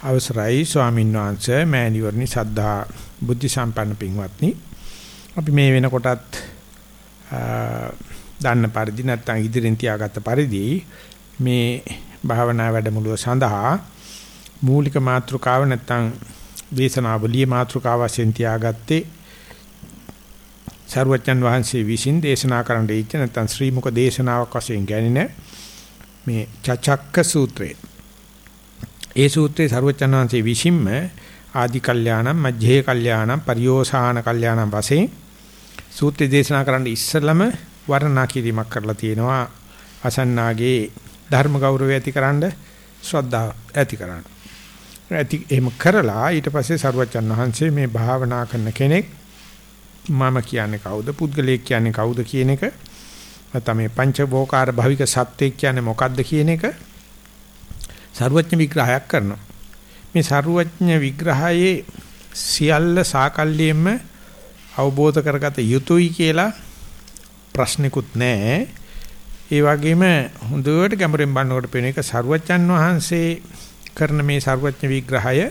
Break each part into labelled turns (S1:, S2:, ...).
S1: අවසරයි ස්වාමීන් වහන්සේ මෑණිවරණි සද්ධා බුද්ධ සම්පන්න පින්වත්නි. අපි මේ වෙනකොටත් දන්න පරිදි නැත්නම් ඉදිරියෙන් තියාගත්ත පරිදි මේ භාවනා වැඩමුළුව සඳහා මූලික මාතෘකාව නැත්නම් දේශනාවලියේ මාතෘකාව වශයෙන් තියාගත්තේ සරුවච්චන් වහන්සේ විසින් දේශනා කරන්න දීච්ච නැත්නම් ශ්‍රී මුක දේශනාවක් වශයෙන් ගැනින මේ චචක්ක සූත්‍රය. ඒ සූත්‍රයේ සරුවචන වහන්සේ විසින්ම ආදි කල්යාණම් මජ්ජේ කල්යාණම් පරියෝසాన කල්යාණම් වශයෙන් සූත්‍රය දේශනා කරන්න ඉස්සෙල්ලම වර්ණනා කිරීමක් කරලා තියෙනවා අසන්නාගේ ධර්ම ගෞරවය ඇතිකරනද ශ්‍රද්ධාව ඇතිකරන. ඇති එහෙම කරලා ඊට පස්සේ සරුවචන වහන්සේ මේ භාවනා කරන කෙනෙක් මම කියන්නේ කවුද පුද්ගලයෙක් කියන්නේ කවුද කියන එක නැත්නම් මේ පංචභෝකාර භවික සත්‍යය කියන්නේ මොකක්ද කියන එක ਸਰුවඥ විග්‍රහයක් කරනවා. මේ ਸਰුවඥ විග්‍රහයේ සියල්ල සාකල්ලියෙම අවබෝධ කරගත යුතුයි කියලා ප්‍රශ්නිකුත් නැහැ. ඒ වගේම හොඳට ගැඹුරින් බලනකොට පේන එක ਸਰුවචන් වහන්සේ කරන මේ ਸਰුවඥ විග්‍රහය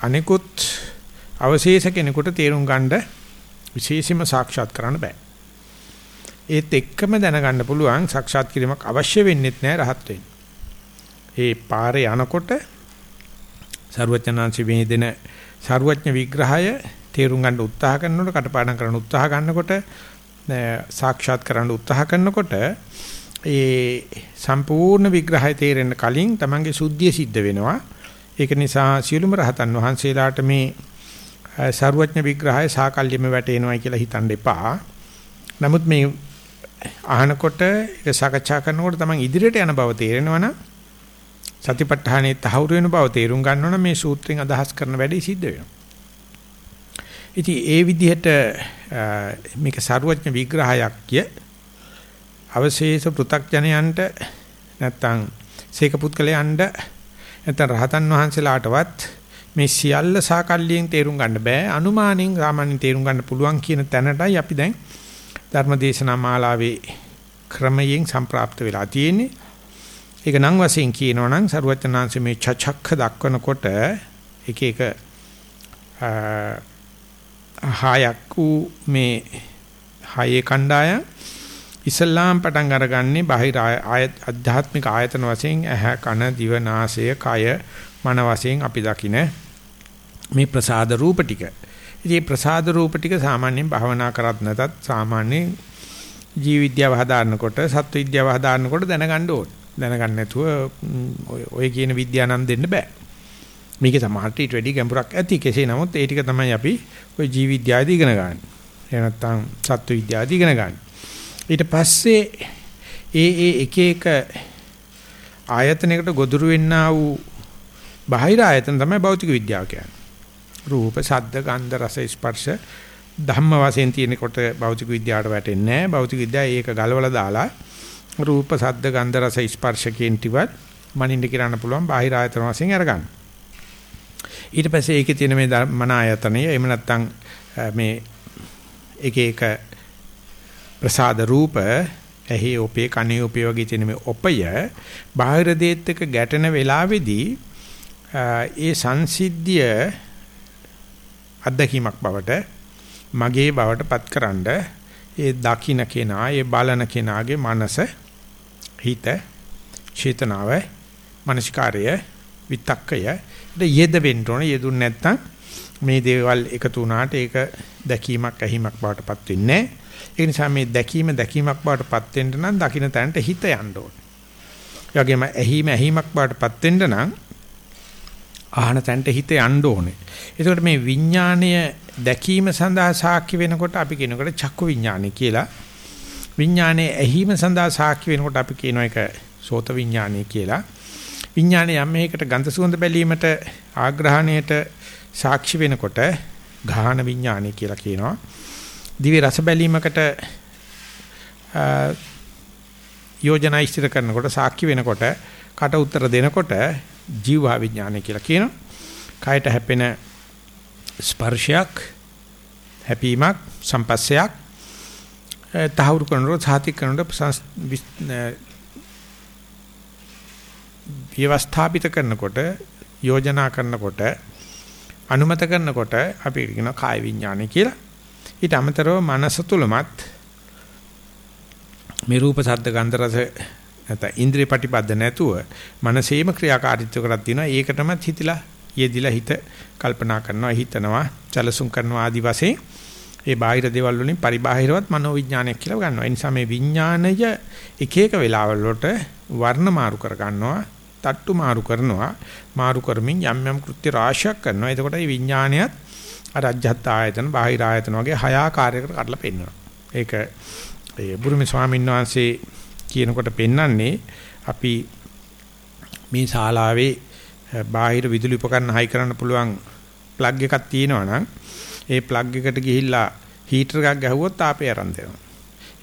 S1: අනිකුත් අවශේෂ කෙනෙකුට තේරුම් ගන්න විශේෂයෙන්ම සාක්ෂාත් කරන්න බෑ. ඒත් එක්කම දැනගන්න පුළුවන් සාක්ෂාත් කිරීමක් අවශ්‍ය වෙන්නේ නැහැ රහත් වෙන්න. ඒ පාරේ යනකොට ਸਰුවචනාංශ මේ දෙන ਸਰුවඥ විග්‍රහය තේරුම් ගන්න උත්සාහ කරනකොට කටපාඩම් කරන්න උත්සාහ ගන්නකොට සාක්ෂාත් කරන්න උත්සාහ කරනකොට ඒ සම්පූර්ණ විග්‍රහය තේරෙන්න කලින් Tamange සුද්ධිය සිද්ධ වෙනවා. ඒක නිසා සියලුම රහතන් වහන්සේලාට මේ ਸਰුවඥ විග්‍රහය සාකල්යෙම වැටෙනවයි කියලා හිතන්න එපා. නමුත් මේ අහනකොට ඒක සාකච්ඡා කරනකොට Taman ඉදිරියට යන බව තේරෙනවනම් සතිපට්ඨානේ තහවුරු වෙන බව තේරුම් ගන්නවනම් මේ සූත්‍රයෙන් අදහස් කරන වැඩේ සිද්ධ වෙනවා. ඉතින් ඒ විදිහට මේක ਸਰුවඥ විග්‍රහයක් කිය අවශේෂ පෘ탁ජනයන්ට නැත්තම් සීක පුත්කලයන්ට නැත්තම් රහතන් වහන්සේලාටවත් මේ සියල්ල සාකල්ලියෙන් තේරුම් ගන්න බෑ. අනුමානෙන් සාමාන්‍යයෙන් තේරුම් ගන්න පුළුවන් කියන තැනටයි අපි දැන් ධර්මදේශනා මාලාවේ ක්‍රමයෙන් සම්ප්‍රාප්ත වෙලා තියෙන්නේ. ඒක නම් වශයෙන් කියනවා නම් සරුවචනාංශ මේ චචක්ඛ දක්වනකොට එක එක හයක් වූ මේ හයේ කණ්ඩායම් ඉස්ලාම් පටන් අරගන්නේ බාහිර ආධ්‍යාත්මික ආයතන වශයෙන් ඇහ කන දිව නාසය කය මන වශයෙන් අපි දකින මේ ප්‍රසාද රූප ටික. ඉතින් ප්‍රසාද රූප ටික සාමාන්‍යයෙන් භවනා කරත් නැතත් සාමාන්‍ය ජීව විද්‍යාව හදාරනකොට සත්ව විද්‍යාව හදාරනකොට දැනගන්න ඕනේ. දැනගන්න නැතුව ඔය කියන විද්‍යානම් දෙන්න බෑ. මේකේ සමහරට ඊට වැඩි ගැඹුරක් ඇති. කෙසේ නමුත් ඒ ටික තමයි අපි ඔය ජීව විද්‍යාවදී ඉගෙන ගන්න. එහෙම නැත්නම් සත්ව විද්‍යාවදී ඉගෙන ගන්න. ඊට පස්සේ ඒ ඒ එක එක ආයතනයකට ගොදුරු වෙන්නා වූ බාහිර ආයතන තමයි භෞතික විද්‍යාව කියන්නේ. රූප, ශබ්ද, ගන්ධ, රස, ස්පර්ශ ධම්ම වශයෙන් තියෙනකොට භෞතික විද්‍යාවට වැටෙන්නේ නැහැ. භෞතික විද්‍යාව ඒක ගලවලා දාලා රූප, ශබ්ද, ගන්ධ, රස, ස්පර්ශ කියන ටිකවත් මනින්න කියන්න පුළුවන් බාහිර ආයතන වශයෙන් අරගන්න. ඊට පස්සේ ඒකේ තියෙන මේ මන ආයතනය එහෙම නැත්නම් මේ එක එක ප්‍රසාද රූප ඇහි ඔපේ කනේ ඔපේ වගේ තියෙන මේ ඔපය බාහිර දේත් එක්ක ගැටෙන වෙලාවේදී ඒ සංසිද්ධිය අත්දැකීමක් බවට මගේ බවට පත්කරනද ඒ දකින්න කෙනා ඒ බලන කෙනාගේ මනස හිත චේතනාව මනස්කාරය විතක්කය යෙද වෙන්න ඕන යෙදුන් නැත්නම් මේ දේවල් එකතු වුණාට ඒක දැකීමක් ඇහිමක් බවට පත් වෙන්නේ ඒ නිසා මේ දැකීම දැකීමක් බවට පත් වෙන්න නම් දකින්න තැනට හිත යන්න ඕන. ඒ වගේම ඇහිම ඇහිමක් බවට පත් වෙන්න නම් ආහන තැනට හිත යන්න ඕනේ. එතකොට මේ විඥාණය දැකීම සඳහා සාක්ෂි වෙනකොට අපි කියනකොට චක්කු විඥානය කියලා. විඥානයේ ඇහිම සඳහා සාක්ෂි වෙනකොට අපි කියන එක සෝත විඥානය කියලා. විඥානයේ යම් මේකට ගන්ධ සුවඳ බැලීමට ආග්‍රහණයට සාක්ෂි වෙනකොට ගාහන විඥානය කියලා කියනවා. දිවි රස බැලීමකට යෝජනා ඉස්තර කරනකොට සාක්ෂි වෙනකොට කට උත්තර දෙනකොට ජීවා විඥානය කියලා කියනවා. කයට හැපෙන ස්පර්ශයක් හැපීමක් සම්පස්සයක් තහවුරු කරනකොට සාතික කරනකොට ව්‍යවස්ථාපිත කරනකොට යෝජනා කරනකොට අනුමත කරනකොට අපි කියනවා කාය විඥානය කියලා. ඊට අමතරව මනස තුලමත් මේ රූප ශබ්ද ගන්ධ රස නැත්නම් ඉන්ද්‍රිය ප්‍රතිපද නැතුව මනසේම ක්‍රියාකාරීත්ව කරක් තියෙනවා. ඒකටම හිතිලා යෙදිලා හිත කල්පනා කරනවා, හිතනවා, චලසුම් කරනවා ආදි වශයෙන් ඒ බාහිර දේවල් වලින් පරිබාහිරවත් මනෝ විඥානයක් කියලා ගන්නවා. ඒ නිසා මේ විඥානය එක එක වෙලාවල් වලට වර්ණ මාරු කර ගන්නවා, තට්ටු මාරු කරනවා, මාරු කරමින් යම් යම් කෘත්‍ය රාශියක් කරනවා. එතකොට මේ විඥානයත් අර අජ්ජත් ආයතන, බාහිර ආයතන වගේ හය ආකාරයකට කඩලා පෙන්නනවා. ඒක ඒ බුරුමි ස්වාමීන් වහන්සේ කියනකොට පෙන්වන්නේ අපි මේ ශාලාවේ බාහිර විදුලි උපකරණ හයි කරන්න පුළුවන් ප්ලග් එකක් තියෙනවා නම් ඒ ප්ලග් එකට ගිහිල්ලා හීටර් එකක් ගැහුවොත් තාපය අරන් දෙනවා.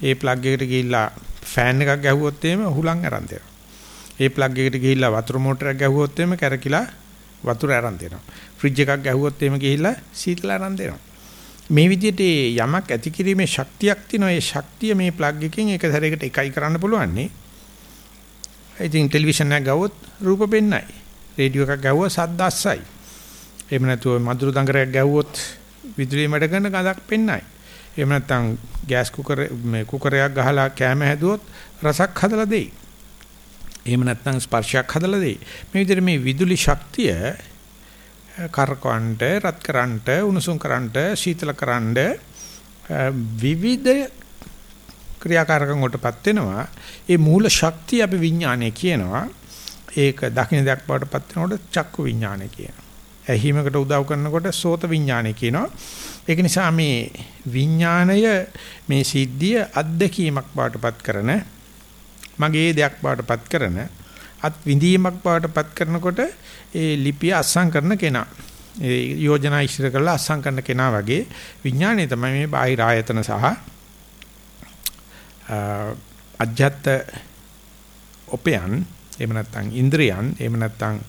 S1: ඒ ප්ලග් එකට ගිහිල්ලා ෆෑන් එකක් ගැහුවොත් එහෙම හුලං අරන් දෙනවා. ඒ ප්ලග් එකට ගිහිල්ලා වතුර මෝටරයක් ගැහුවොත් එහෙම කැරකිලා වතුර අරන් දෙනවා. ෆ්‍රිජ් එකක් ගැහුවොත් එහෙම ගිහිල්ලා සීතල අරන් දෙනවා. මේ විදිහට යමක් ඇති කිරීමේ ශක්තියක් තියෙනවා. ඒ ශක්තිය මේ ප්ලග් එකෙන් එක සැරයකට එකයි කරන්න පුළුවන් නේ. ඉතින් ටෙලිවිෂන් එකක් ගවොත් රූප පෙන්නයි. රේඩියෝ එකක් ගැහුවා සද්ද අස්සයි. එහෙම නැතුව මధుර දඟරයක් ගැහුවොත් විදුලිය මැඩ කරන ගඳක් පෙන්නයි. එහෙම නැත්නම් ගෑස් කුකර මේ කුකරයක් ගහලා කැම හැදුවොත් රසක් හදලා දෙයි. එහෙම නැත්නම් ස්පර්ශයක් හදලා දෙයි. මේ විදිහට මේ විදුලි ශක්තිය කරකවන්ට, රත් කරන්ට, උණුසුම් කරන්ට, සීතල කරන්ට විවිධ ක්‍රියාකාරකම් වලටපත් වෙනවා. ඒ මූල ශක්තිය අපි විඥානය කියනවා. ඒක දකින්න දෙයක් බවටපත් වෙනකොට චක්කු විඥානය කියනවා. ඇහිමකට උදව් කරනකොට සෝත විඥානය කියනවා. ඒක නිසා මේ විඥාණය මේ සිද්ධිය අත්දැකීමක් බවටපත් කරන මගේ දෙයක් බවටපත් කරන අත් විඳීමක් බවටපත් කරනකොට ඒ ලිපිය අස්සම් කරන කෙනා ඒ යෝජනා ඉදිරි කරලා අස්සම් කරන කෙනා වගේ විඥාණය තමයි මේ බාහිර ආයතන සහ අජ්ජත් ඔපයන් එහෙම නැත්නම් ඉන්ද්‍රියන් එහෙම නැත්නම්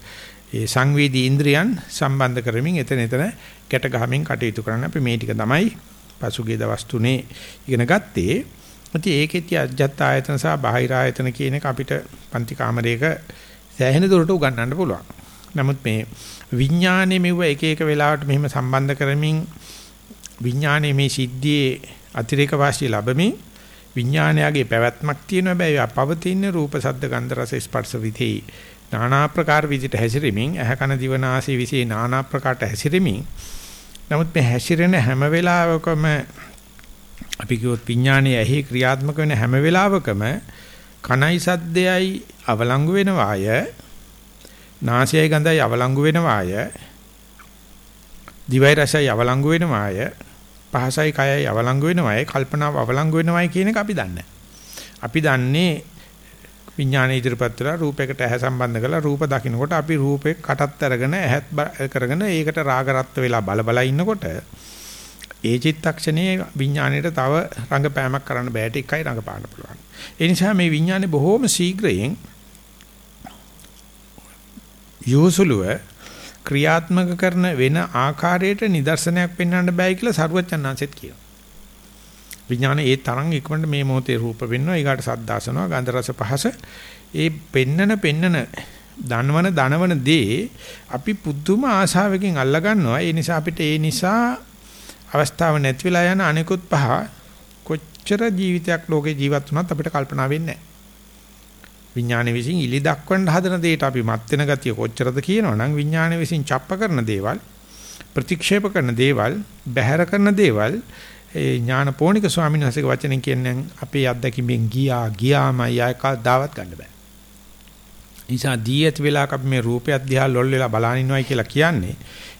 S1: ඒ සංවේදී ඉන්ද්‍රියන් සම්බන්ධ කරමින් එතන එතන ගැට ගහමින් කටයුතු කරන්න අපි මේ ටික තමයි පසුගිය දවස් තුනේ ඉගෙන ගත්තේ. ඉතින් ඒකෙති අජ්ජත් ආයතන සහ බාහිර ආයතන කියන එක අපිට පන්ති කාමරයක සෑහෙන දුරට උගන්වන්න පුළුවන්. නමුත් මේ විඥානයේ මෙව එක එක වෙලාවට මෙහෙම සම්බන්ධ කරමින් විඥානයේ මේ සිද්ධියේ අතිරේක වාසිය ලැබෙමින් විඥානයගේ පැවැත්මක් තියෙන හැබැයි පවතින රූප සද්ද ගන්ධ රස ස්පර්ශ විදී নানা ප්‍රකාර විදිහට හැසිරෙමින් ඇහ කන දිව නාසය විසේ নানা ප්‍රකාරට හැසිරෙමින් නමුත් මේ හැසිරෙන හැම වෙලාවකම අපි කිව්වොත් විඥානයේ ඇහි ක්‍රියාත්මක වෙන හැම වෙලාවකම කනයි සද්දයයි අවලංගු වෙනවාය නාසයයි ගඳයි අවලංගු වෙනවාය දිවයි රසයි අවලංගු වෙනවාය පහසයි කයයි අවලංගු වෙනවායි කල්පනාව අවලංගු වෙනවායි කියන එක අපි දන්නේ. අපි දන්නේ විඥාන ඉදිරිපත් වෙලා රූපයකට ඇහැ සම්බන්ධ කරලා රූප දකින්නකොට අපි රූපේ කටත් අරගෙන ඇහත් කරගෙන ඒකට රාගරත් වෙලා බල බල ඉන්නකොට ඒ චිත්තක්ෂණයේ විඥාණයට තව රංගපෑමක් කරන්න බෑට එකයි රංගපාන්න පුළුවන්. ඒ නිසා මේ විඥානේ බොහොම ශීඝ්‍රයෙන් යෝසුලුව ක්‍රියාත්මක කරන වෙන ආකාරයට නිදර්ශනයක් පෙන්වන්න බෑ කියලා සරුවචනාංශෙත් කියනවා. විඥාන ඒ තරම් ඉක්මනට මේ මොහොතේ රූප වෙන්නවා ඊගාට සද්දාසනවා ගන්ධ රස පහස. ඒ පෙන්නන පෙන්නන දනවන දනවන දේ අපි පුදුම ආශාවකින් අල්ලා ගන්නවා ඒ නිසා අපිට ඒ නිසා අවස්ථාව නැති වෙලා යන අනිකුත් පහ කොච්චර ජීවිතයක් ලෝකේ ජීවත් වුණත් අපිට කල්පනා වෙන්නේ නැහැ. විඥාන විසින් ඉලි දක්වන්න හදන දෙයට අපි මත් වෙන ගතිය කොච්චරද කියනවනම් විඥාන විසින් ڇප්ප කරන දේවල් ප්‍රතික්ෂේප කරන දේවල් බැහැර කරන දේවල් ඒ ඥානපෝනික ස්වාමීන් වහන්සේගේ වචනෙන් කියන්නේ අපේ අත්දැකීමෙන් ගියා ගියාමයි ආය කවදාවත් ගන්න බෑ. නිසා දී ඇති වෙලාවක අපි මේ රූපය අධ්‍යා ලොල් වෙලා බලන ඉන්නවයි කියලා කියන්නේ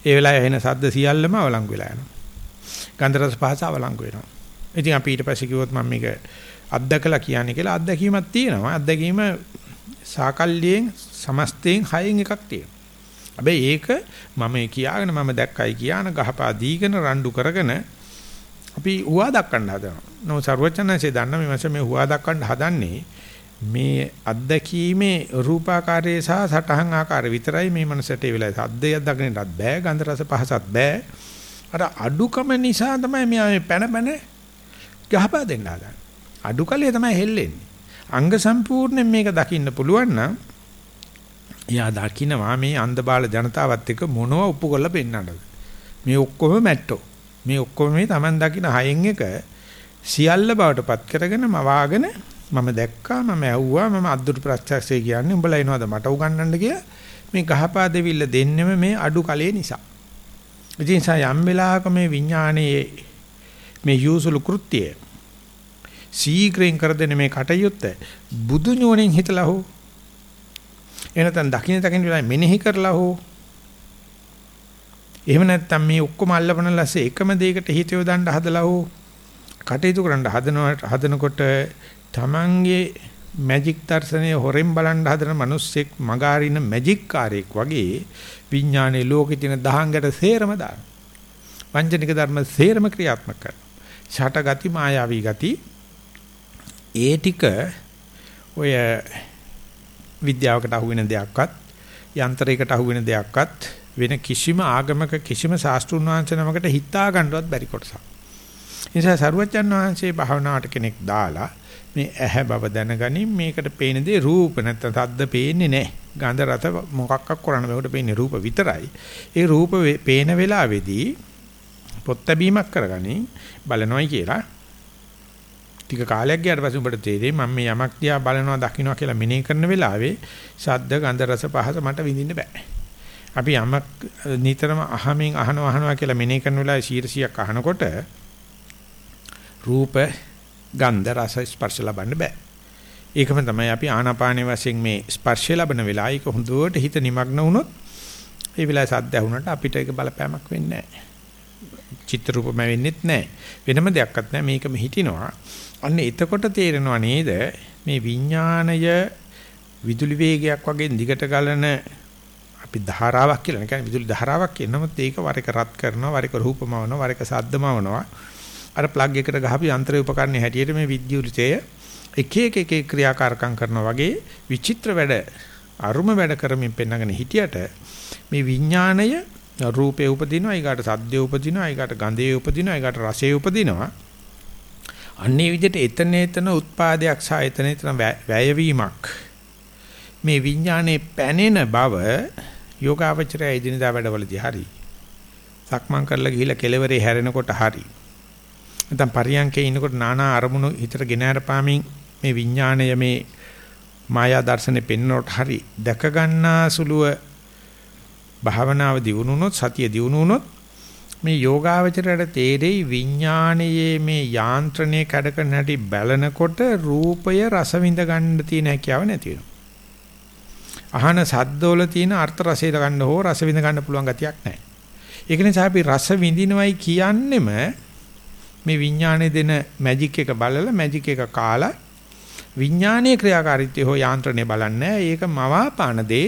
S1: ඒ වෙලාවේ එන සද්ද සියල්ලම අවලංගු වෙලා යනවා. ගන්ධ රස පහස අවලංගු වෙනවා. ඉතින් අපි ඊට පස්සේ කිව්වොත් මම මේක අත්දකලා කියන්නේ කියලා අත්දැකීමක් තියෙනවා. අත්දැකීම සාකල්යෙන් සමස්තයෙන් හයෙන් එකක් තියෙනවා. හැබැයි ඒක මම කියාගෙන මම දැක්කයි කියන ගහපා දීගෙන රණ්ඩු කරගෙන අපි හුවා දක්වන්න හදනවා. නෝ සර්වචනන්සේ දන්න මේ මාසේ මේ හුවා දක්වන්න හදන්නේ මේ අත්දැකීමේ රූපාකාරයේ සහ සටහන් ආකාරය විතරයි මේ මනසට ඒ වෙලාවේ සද්දයක් දකින්නත් බෑ ගන්ධ රස පහසත් බෑ. අර අඩුකම නිසා තමයි මේ පැන පැන ගහපා දෙන්න හදන්නේ. අඩුකලේ තමයි හෙල්ලෙන්නේ. අංග සම්පූර්ණයෙන් මේක දකින්න පුළුවන් නම් එයා දකින්නවා මේ අන්ධබාල ජනතාවත් එක්ක මොනව උප්පු කරලා පෙන්නන්නද මේ ඔක්කොම මැට්ටෝ මේ ඔක්කොම මේ Taman දකින්න හයෙන් එක සියල්ල බවට පත් කරගෙන මවාගෙන මම දැක්කා මම ඇහුවා මම අද්දුරු ප්‍රත්‍යක්ෂය කියන්නේ උඹලා එනවාද මට උගන්වන්න කියලා මේ ගහපා දෙවිල්ල දෙන්නෙම මේ අඩු කලේ නිසා. ඉතින් යම් වෙලාවක මේ විඥානයේ මේ යූසුලු කෘත්‍යය සීඝ්‍රයෙන් කර දෙන මේ කටයුත්ත බුදු නුවණින් හිතලා හෝ එනතන් දකින්න දකින්න වෙලාවෙ මෙනෙහි කරලා හෝ එහෙම නැත්නම් මේ ඔක්කොම අල්ලපන ලස්සේ එකම දෙයකට හිත යොදන්න හදලා හෝ කටයුතු කරන්න හදනවට හදනකොට Tamange මැජික් දර්ශනය හොරෙන් බලන්න හදන මිනිස්සෙක් මගාරින මැජික් කාර්යයක් වගේ විඥානයේ ලෝකෙ තියෙන දහංගට සේරම දාන. වංචනික ධර්ම සේරම ක්‍රියාත්මක කරනවා. ෂට ගති මායාවී ගති ඒ ටික ඔය විද්‍යාවකට අහු වෙන දෙයක්වත් යන්ත්‍රයකට අහු වෙන දෙයක්වත් වෙන කිසිම ආගමක කිසිම ශාස්ත්‍රුන් වහන්සේ නමකට හිතා ගන්නවත් බැරි කොටසක්. නිසා සරුවච්චන් වහන්සේ භාවනාවට කෙනෙක් දාලා මේ ඇහැ බව දැනගනින් මේකට පේන දේ රූප නැත්නම් තද්ද පේන්නේ නැහැ. ගන්ධ රස මොකක්ක් කරන්න බෑකට පේන්නේ රූප විතරයි. ඒ රූප පේන වෙලාවේදී පොත් ලැබීමක් කරගනින් බලනොයි කියලා ටික කාලයක් ගියාට පස්සේ උඹට තේරෙයි මම මේ යමක් දිහා බලනවා දකින්නවා කියලා මෙනෙහි කරන වෙලාවේ ශබ්ද ගන්ධ රස පහස මට විඳින්න බෑ. අපි යමක් නිතරම අහමින් අහන අහනවා කියලා මෙනේ කරන වෙලාවේ 100ක් අහනකොට රූප ගන්ධ රස ස්පර්ශ ලබන්න බෑ. ඒකම තමයි අපි ආනාපානේ වශයෙන් මේ ස්පර්ශය ලබන වෙලාවේ ඒක හොඳට හිත නිමග්න වුණොත් ඒ වෙලාවේ සද්ද ඇහුනට අපිට ඒක බලපෑමක් වෙන්නේ නැහැ. චිත්‍ර රූපම වෙන්නෙත් නැහැ. වෙනම දෙයක්වත් නැහැ මේකම හිටිනවා. අන්න එතකොට තේරෙනවා නේද මේ විඥාණය විදුලි වේගයක් වගේ දිගට ගලන අපි ධාරාවක් කියලා. කියන්නේ විදුලි ධාරාවක් කියනමුත් ඒක වර එක රත් කරනවා වර එක රූපමවනවා වර එක සද්දමවනවා අර ප්ලග් එකට ගහපු යන්ත්‍රය උපකරණේ හැටියට මේ විද්‍යුලිතය එක එක එක ක්‍රියාකාරකම් කරනවා වගේ විචිත්‍ර වැඩ අරුම වැඩ කරමින් පෙන්නගෙන හිටියට මේ විඥාණය රූපේ උපදිනවා ඊගාට සද්දේ උපදිනවා ඊගාට ගන්ධේ උපදිනවා ඊගාට රසේ උපදිනවා. අන්නේ විදිහට එතන එතන උත්පාදයක් සහ එතන එතන වැයවීමක්. මේ විඥානේ පැනෙන බව යෝගාවචරය ඉදිනදා වැඩවලදී හරි සක්මන් කරලා ගිහිලා කෙලවරේ හැරෙනකොට හරි නැත්නම් පරියන්කේ ඉනකොට নানা අරමුණු හිතට ගෙන අරපාමින් මේ විඥාණය මේ මායා දර්ශනේ පෙන්වනකොට හරි දැක ගන්නා සුළුව භාවනාව දියුණුනොත් සතිය දියුණුනොත් මේ යෝගාවචරයට තේරෙයි විඥානයේ මේ යාන්ත්‍රණය කඩ කරන හැටි බලනකොට රූපය රස විඳ ගන්න තියෙන හැකියාව නැති වෙනවා. අහන සද්දවල තියෙන අර්ථ රසය ගන්න හෝ රස විඳ ගන්න පුළුවන් ගතියක් නැහැ. ඒක නිසා අපි රස විඳිනවයි කියන්නෙම මේ විඥානයේ දෙන මැජික් එක බලලා මැජික් එක කාලා විඥානීය ක්‍රියාකාරීත්වය හෝ යාන්ත්‍රණය බලන්නේ ඒක මවාපාන දේ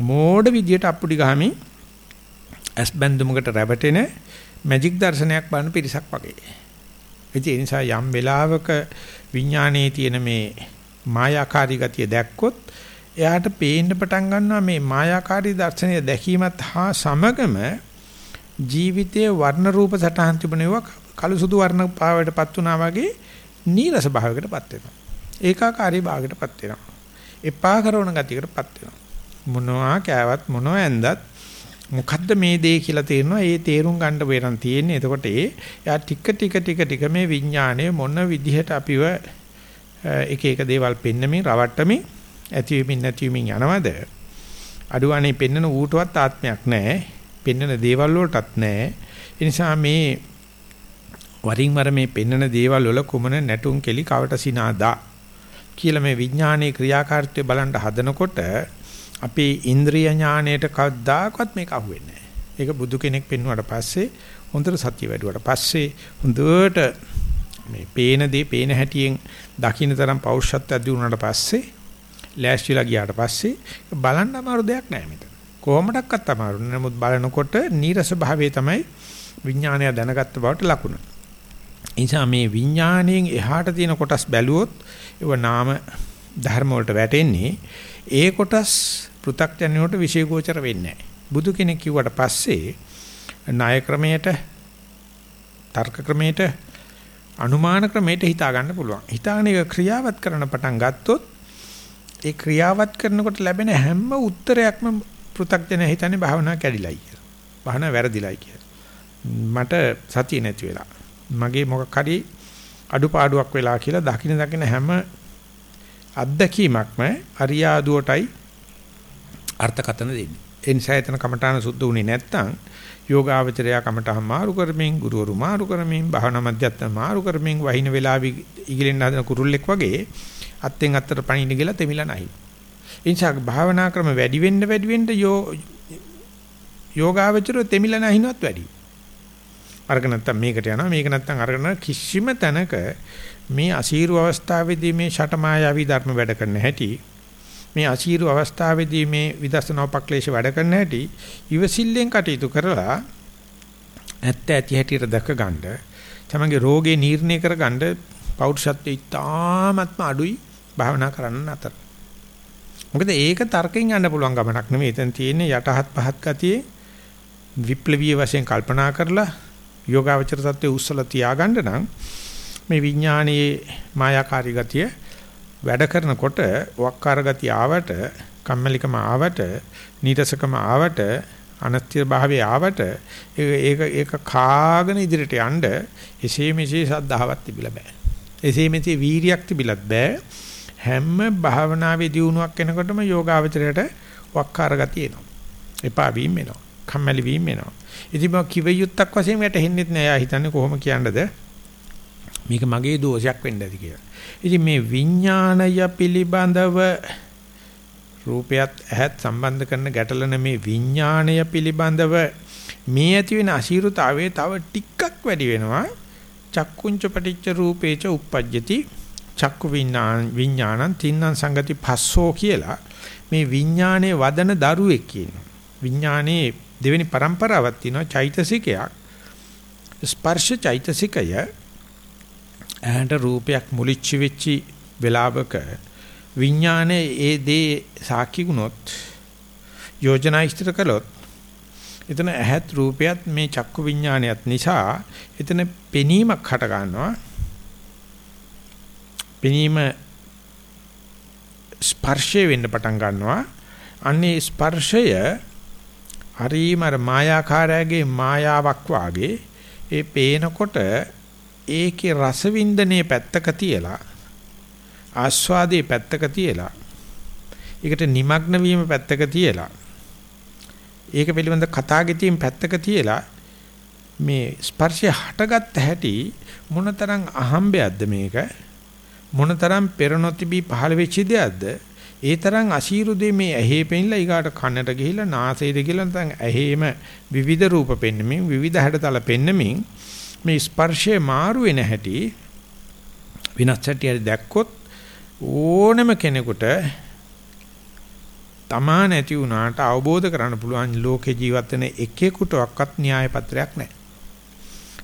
S1: මෝඩ විදියට අප්පුඩි ගහමින් ඇස් බැඳුමකට රැවටෙන මැජික් දර්ශනයක් බලන පිරිසක් වගේ. ඒ නිසා යම් වෙලාවක විඥානයේ තියෙන මේ මායාකාරී ගතිය දැක්කොත් එයාට පේන්න පටන් ගන්නවා මේ මායාකාරී දර්ශනය දැකීමත් හා සමගම ජීවිතයේ වර්ණ රූප සටහන් තිබුණේවා කළු සුදු වර්ණ පාවයටපත් වුණා වගේ නීරස භාවයකටපත් වෙනවා. ඒකාකාරී භාවයකටපත් වෙනවා. එපා කරන ගතියකටපත් වෙනවා. මොනවා කෑවත් මොනවා ඇන්දත් මොකද්ද මේ දේ කියලා තේරෙනවා. ඒ තේරුම් ගන්න වෙරන් තියෙන්නේ. එතකොට ඒ යා ටික ටික ටික ටික මේ විඥාණය මොන විදිහට අපිව එක එක දේවල් පෙන්නමින් රවට්ටමින් ඇතිවීමින් නැතිවීමින් යනවද? අඩුවනේ පෙන්නන ඌටවත් ආත්මයක් නැහැ. පෙන්නන දේවල් වලටත් නැහැ. ඒ නිසා මේ වරින් වර මේ පෙන්නන දේවල් වල කුමන නැටුම් කෙලි කවට සිනාදා කියලා මේ විඥානයේ ක්‍රියාකාරීත්වය බලන්න හදනකොට අපේ ඉන්ද්‍රිය ඥාණයට කවදාකවත් මේක අහුවෙන්නේ නැහැ. ඒක බුදු කෙනෙක් පෙන්වුවාට පස්සේ හොඳට සත්‍ය වැඩුවාට පස්සේ හොඳට මේ පේන දේ පේන හැටියෙන් දකින්න තරම් පෞරුෂත්වයක් දිනුනාට පස්සේ ලෑස්තිලා ගියාට පස්සේ බලන්න අමාරු දෙයක් නෑ මෙතන. කොහොමඩක්වත් අමාරු නෑ. නමුත් බලනකොට නීරස භාවයේ තමයි විඥානය දැනගත්ත බවට ලකුණ. නිසා මේ විඥාණයෙන් එහාට තියෙන කොටස් බැලුවොත් ඒව නාම ධර්ම වලට වැටෙන්නේ ඒ කොටස් පෘ탁ජනයට විශේෂෝචර වෙන්නේ නැහැ. බුදු කෙනෙක් කිව්වට පස්සේ ණය ක්‍රමයට තර්ක ක්‍රමයට අනුමාන ක්‍රමයට හිතා ගන්න පුළුවන්. හිතාගෙන ඒක ක්‍රියාවත් කරන පටන් ගත්තොත් ඒ ක්‍රියාවත් කරනකොට ලැබෙන හැම උත්තරයක්ම පෘථග්ජන හිතන්නේ භාවනා කැඩිලයි කියලා. භාවනා වැරදිලයි කියලා. මට සතිය නැති වෙලා. මගේ මොකක් හරි අඩුපාඩුවක් වෙලා කියලා දකින දකින හැම අත්දැකීමක්ම අරියාදුවටයි අර්ථකතන දෙන්නේ. ඒ නිසා එතන කමඨාන සුද්ධ වුණේ නැත්තම් යෝගාවචරයා කමඨහම් මාරු කරමින් ගුරුවරු මාරු කරමින් භාවනා මධ්‍යස්ථ මාරු කරමින් වහින වෙලාවි ඉගිලෙන්න හදන කුරුල්ලෙක් වගේ අත්ෙන් අත්තට පණින්න ගිලා තෙමිලා නැහැ. ඒ නිසා භාවනා ක්‍රම වැඩි වෙන්න වැඩි වෙන්න යෝ යෝගාවචරය තෙමිලා නැහිනවත් වැඩි. අරක නැත්තම් මේකට යනවා මේක නැත්තම් අරගෙන කිසිම තැනක මේ අසීරු අවස්ථාවේදී මේ ෂටමායාවී ධර්ම වැඩ කරන්න හැටි මේ අසීරු අවස්ථාවේදී මේ විදර්ශනා උපක්ලේශ වැඩ කරන්න හැටි ඉවසිල්ලෙන් කටයුතු කරලා ඇත්ත ඇති හැටියට දැක ගන්න තමන්ගේ රෝගේ නිర్ణය කර ගන්න පෞරුෂත්වය ඉතාමත්ම අඩුයි භාවනා කරන්න අතර. මොකද ඒක තර්කයෙන් යන්න පුළුවන් ගමනක් නෙමෙයි. එතන තියෙන්නේ යටහත් පහත් ගතියේ විප්ලවීය වශයෙන් කල්පනා කරලා යෝගාවචර தත්ත්වයේ උස්සලා තියාගන්න නම් මේ විඥානයේ මායාකාරී ගතිය වැඩ කරනකොට වක්කාර ගතිය ආවට, කම්මැලිකම ආවට, නීරසකම ආවට, අනත්‍ය භාවය ආවට ඒක ඒක කාගෙන ඉදිරියට යන්න එසේ මෙසේ සද්ධාවක් තිබිලා බෑ. එසේ මෙසේ වීරියක් තිබිලත් බෑ. හැම භාවනාවේ දියුණුවක් එනකොටම යෝගාවචරයට වක්කාර ගතිය එනවා. එපා වීම එනවා. කම්මැලි වීම එනවා. ඉතින් මම කිව යුත්තක් වශයෙන් වැටෙන්නේ නැහැ. එයා හිතන්නේ කොහොම කියන්නද? මේක මගේ දෝෂයක් වෙන්න ඇති කියලා. ඉතින් මේ විඥාණය පිළිබඳව රූපයත් ඇහත් සම්බන්ධ කරන ගැටලන මේ විඥාණය පිළිබඳව මේ ඇති වෙන අශීරුතාවයේ තව ටිකක් වැඩි වෙනවා චක්කුංච පටිච්ච රූපේච uppajjati චක්කු විඥානං තින්නම් සංගති පස්සෝ කියලා මේ විඥානයේ වදන දරුවෙක් කියනවා. විඥානයේ දෙවෙනි પરම්පරාවක් තියෙනවා චෛතසිකයක්. ස්පර්ශ චෛතසිකය ඇහැට රූපයක් මුලිච්ච වෙච්චි වෙලාවක විඥානයේ ඒ දේ සාක්ෂි වුණොත් යෝජනා ඉදිරි කළොත් එතන ඇහත් රූපයත් මේ චක්කු විඥානයත් නිසා එතන පෙනීමක් හට ගන්නවා. පෙනීම ස්පර්ශය වෙන්න පටන් ගන්නවා අන්නේ ස්පර්ශය හරීම මායාකාරයගේ මායාවක් වාගේ ඒ පේනකොට ඒකේ රසවින්දනයේ පැත්තක තියලා ආස්වාදයේ පැත්තක තියලා ඒකට নিমগ্ন වීම පැත්තක තියලා ඒක පිළිබඳ කතා ගෙතියෙන් පැත්තක තියලා මේ ස්පර්ශය හටගත්ත හැටි මොනතරම් අහම්බයක්ද මේක මොනතරම් පෙර නොතිබී පහළ වෙච්ච දෙයක්ද ඒ තරම් අශීරු දෙ මේ ඇහි පෙන්ලා ඊගාට කනට ගිහිලා නාසයට ගිහිලා නැත්නම් ඇහිම විවිධ රූප පෙන්නමින් විවිධ හැඩතල පෙන්නමින් මේ ස්පර්ශය මාරු වෙන හැටි විනාශ හැටි දැක්කොත් ඕනම කෙනෙකුට තමා නැති වුණාට අවබෝධ කරගන්න පුළුවන් ලෝකේ ජීවත් වෙන එකෙකුටවත් න්‍යාය පත්‍රයක් නැහැ.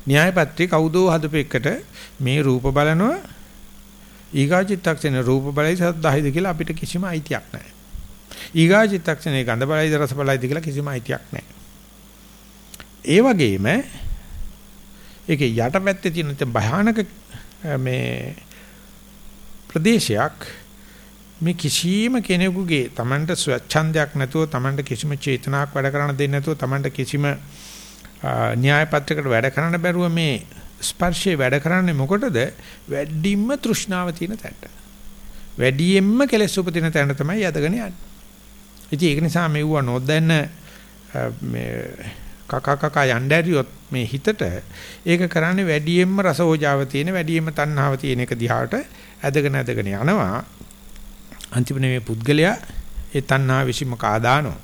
S1: න්‍යාය පත්‍රේ කවුදෝ හදපු එකට මේ රූප බලනවා ඊගාචිත්තක්ෂණ රූප බලයි සද්දායිද කියලා අපිට කිසිම අයිතියක් නැහැ. ඊගාචිත්තක්ෂණේ ගඳ බලයිද රස බලයිද කියලා කිසිම අයිතියක් නැහැ. ඒ වගේම ඒකේ යටපැත්තේ තියෙන භයානක මේ ප්‍රදේශයක් මේ කිසියම් කෙනෙකුගේ Tamanට ස්වච්ඡන්දයක් නැතුව Tamanට කිසිම චේතනාවක් වැඩ කරන්න දෙන්නේ නැතුව Tamanට කිසිම න්‍යාය පත්‍රයකට වැඩ කරන්න බැරුව මේ ස්පර්ශයේ වැඩ කරන්නේ මොකටද? වැඩිම තෘෂ්ණාව තියෙන තැනට. වැඩියෙන්ම කෙලෙස් උපදින තැන තමයි යදගෙන යන්නේ. ඉතින් ඒක නිසා මෙවුව නොදැන්න මේ කක කක යnderියොත් මේ හිතට ඒක කරන්නේ වැඩියෙන්ම රසෝජාව තියෙන වැඩියෙන්ම තණ්හාව තියෙන එක දිහාට ඇදගෙන ඇදගෙන යනවා. අන්තිමනේ මේ පුද්ගලයා ඒ තණ්හා විසීම කාදානෝ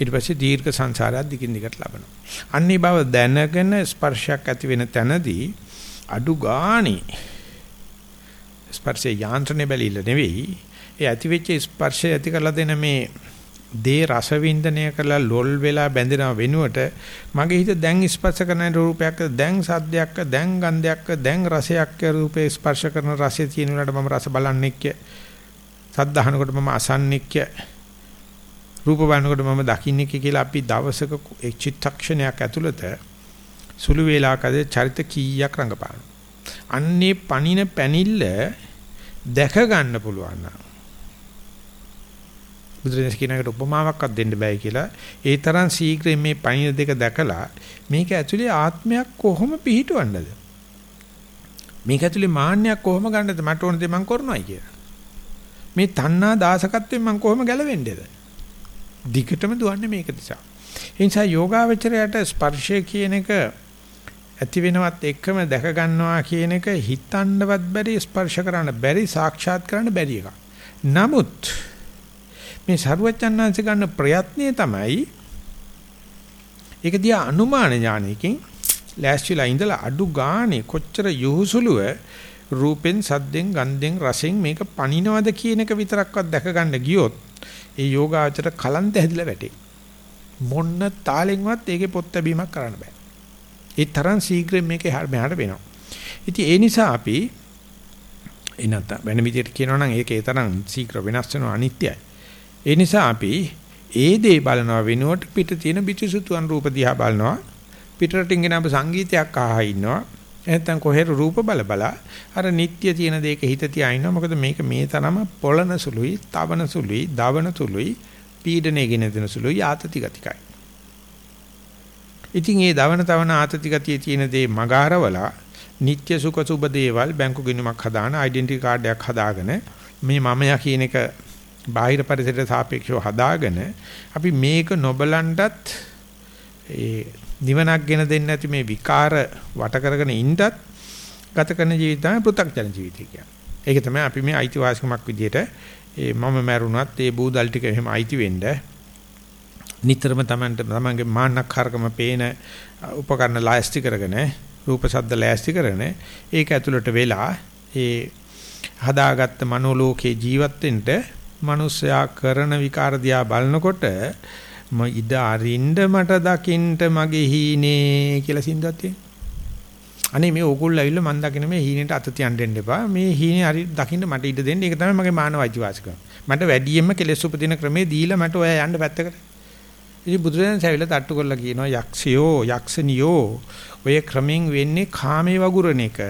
S1: ඊට පස්සේ දීර්ඝ සංසාරයක් දිගින් දිගට ලබනවා. අන්නේ බව දැනගෙන ස්පර්ශයක් ඇති වෙන තැනදී අඩු ගානේ ස්පර්ශය යාන්ත්‍රණය බැලිලා නෙවෙයි. ඒ ඇති වෙච්ච ස්පර්ශය ඇති කරලා දෙන මේ දේ රස වින්දනය කරලා ලොල් වෙලා බැඳෙනව වෙනුවට මගේ හිත දැන් ස්පර්ශ කරන රූපයක් දැන් සද්දයක් දැන් ගන්ධයක් දැන් රසයක් රූපේ ස්පර්ශ කරන රසය තියෙන උනට මම රස බලන්නේ කිය සද්ද අහනකොට මම අසන්නේ කිය රූප බලනකොට මම දකින්නේ කියලා අපි දවසක එක් චිත්තක්ෂණයක් ඇතුළත සුළු වේලාවකදී චරිත කීයක් රඟපානවා. අන්නේ පණින පැනිල්ල දැක ගන්න පුළුවන් නම් බුදුරජාණන් කියන එකට උපමාවක්වත් දෙන්න බෑ කියලා ඒ තරම් ශීඝ්‍රයෙන් මේ පණින දෙක දැකලා මේක ඇතුලේ ආත්මයක් කොහොම පිහිටවන්නද? මේක ඇතුලේ මාන්නයක් කොහොම ගන්නද? මට ඕන දේ මං කරනවායි කියලා. මේ තණ්හා දාසකත්වයෙන් මං කොහොම ගැලවෙන්නේද? දිගටම දුවන්නේ මේක නිසා ඒ නිසා යෝගාවචරයට ස්පර්ශය කියන එක ඇති වෙනවත් එක්කම දැක ගන්නවා කියන එක හිතන්නවත් බැරි ස්පර්ශ කරන්න බැරි සාක්ෂාත් කරන්න බැරි එකක්. නමුත් මේ ਸਰුවචන්නාංශ ගන්න ප්‍රයත්නය තමයි ඒක දිහා අනුමාන ඥානයකින් ලෑස්තිලා ඉඳලා අඩු ගානේ කොච්චර යොහුසුලුව රූපෙන් සද්දෙන් ගන්ධෙන් රසෙන් මේක පණිනවද කියන එක විතරක්වත් දැක ගන්න ගියොත් ඒ යෝගාචර කලන්ත හැදිලා වැටේ. මොන්න තාලෙන්වත් ඒකේ පොත් ලැබීමක් කරන්න බෑ. ඒ තරම් ශීඝ්‍රයෙන් මේකේ මෙහාට වෙනවා. ඉතින් ඒ නිසා අපි එනත වෙන විදිහට කියනවා නම් ඒක ඒ තරම් ශීඝ්‍ර වෙනස් වෙනවා අනිත්‍යයි. ඒ නිසා අපි ඒ දේ බලනවා වෙනුවට පිට තියෙන පිටිසුතුන් රූප දිහා බලනවා. පිටරටින් ගෙන අප සංගීතයක් අහා ඉන්නවා. නැත්නම් කොහෙර රූප බල බල අර නිට්ටය තියෙන දෙයක හිත තියා ඉන්නවා. මොකද මේක මේ තරම පොළන සුළුයි, තවන සුළුයි, දවන සුළුයි, පීඩණය ගෙන දෙන සුළුයි ආතති ගතිකයි. ඉතින් ඒ දවන තවන ආතති ගතිය තියෙන දේ මගාරවලා නিত্য සුඛ සුබ දේවල් බැංකු ගිණුමක් හදාන ඩෙන්ටිටි කාඩ් එකක් හදාගෙන මේ මමයා කියන එක බාහිර පරිසරයට සාපේක්ෂව හදාගෙන අපි මේක නොබලන්ටත් ඒ නිවනක් ගෙන දෙන්නේ නැති මේ විකාර වට කරගෙන ඉන්නත් ගත කරන ජීවිතය තමයි පෘථග්ජන ජීවිතය කියන්නේ. ඒක තමයි අපි මේ අයිතිවාසිකමක් විදියට ඒ මම මැරුණත් ඒ බූදල් ටික එහෙම අයිති වෙන්න නිතරම Tamanට තමන්ගේ මාන්නක්කාරකම පේන උපකරණ ලෑස්ති කරගෙන රූප ශබ්ද ලෑස්ති කරගෙන ඒක ඇතුළට වෙලා ඒ හදාගත්ත මනෝලෝකේ ජීවත් වෙන්න මිනිස්සයා කරන විකාර දිහා බලනකොට ම ඉද අරින්න මට දකින්න මගේ හීනේ කියලා සින්දුවක් තියෙනවා. අනේ මේ ඕගොල්ලෝ ඇවිල්ලා මන් දකින්න මේ හීනෙට අත තියන්න දෙන්න එපා. මේ හීනේ හරි දකින්න මට ඉඩ දෙන්න. ඒක තමයි මගේ මානව අයිතිවාසිකම. මට වැඩියෙන්ම කෙලෙස් උපදින ක්‍රමේ දීලා මට ඔය යන්න පැත්තකට. ඉතින් බුදුරජාණන් සැවිලා තට්ටු කරලා කියනවා යක්ෂයෝ යක්ෂනියෝ ඔය ක්‍රමෙන් වෙන්නේ කාමේ වගුරණ එක.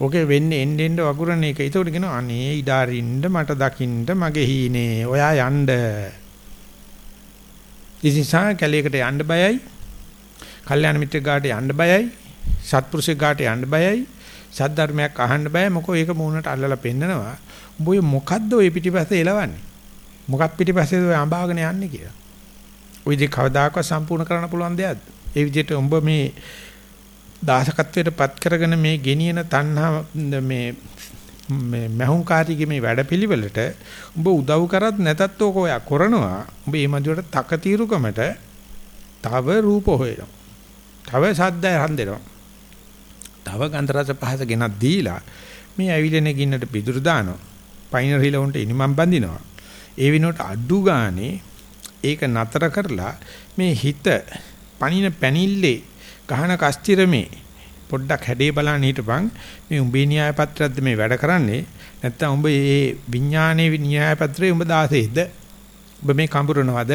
S1: ඔකේ වෙන්නේ එන්න එන්න වගුරණ එක. ඒකට කියනවා අනේ ඉඩාරින්න මට දකින්න මගේ හීනේ. ඔයා යන්න. ඉතින් සා කැලේකට යන්න බයයි. කල්යාණ මිත්‍ර ගාට යන්න බයයි. සත්පුරුෂයෙක් ගාට යන්න බයයි. සද්ධර්මයක් අහන්න බයයි. මොකෝ ඒක මූණට අල්ලලා පෙන්නනවා. උඹ ඔය මොකද්ද ඔය පිටිපස්සේ එලවන්නේ? මොකක් පිටිපස්සේද ඔය අඹාගෙන යන්නේ කියලා. ওই දේ කවදාකවත් සම්පූර්ණ කරන්න පුළුවන් දෙයක්ද? ඒ විදිහට උඹ මේ දාසකත්වයට පත් කරගෙන මේ ගෙනියන තණ්හා මේ මේ මහුංකාරීගේ මේ වැඩපිළිවෙලට උඹ උදව් කරත් නැතත් ඕක ඔයා කරනවා. උඹ මේ මදුවට තකතිරුකමට තව රූප හොයනවා. තව සද්ද හඳෙනවා. තව ගන්ධ රස පහස ගෙනත් දීලා මේ ඇවිලෙන ගින්නට පිදුරු දානවා. පයින් රිලවුන්ට ඉනිමම් බඳිනවා. ඒ විනෝට අඩු ගානේ ඒක නතර කරලා මේ හිත පණින පැනිල්ලේ ගහන කස්තිරමේ පොඩ්ඩක් හැඩේ බලන්න හිටපන්. මේ උඹේ න්‍යාය පත්‍රයක්ද මේ වැඩ කරන්නේ? නැත්නම් උඹ මේ විඥානයේ න්‍යාය පත්‍රයේ උඹ 16ද උඹ මේ කඹරනවද?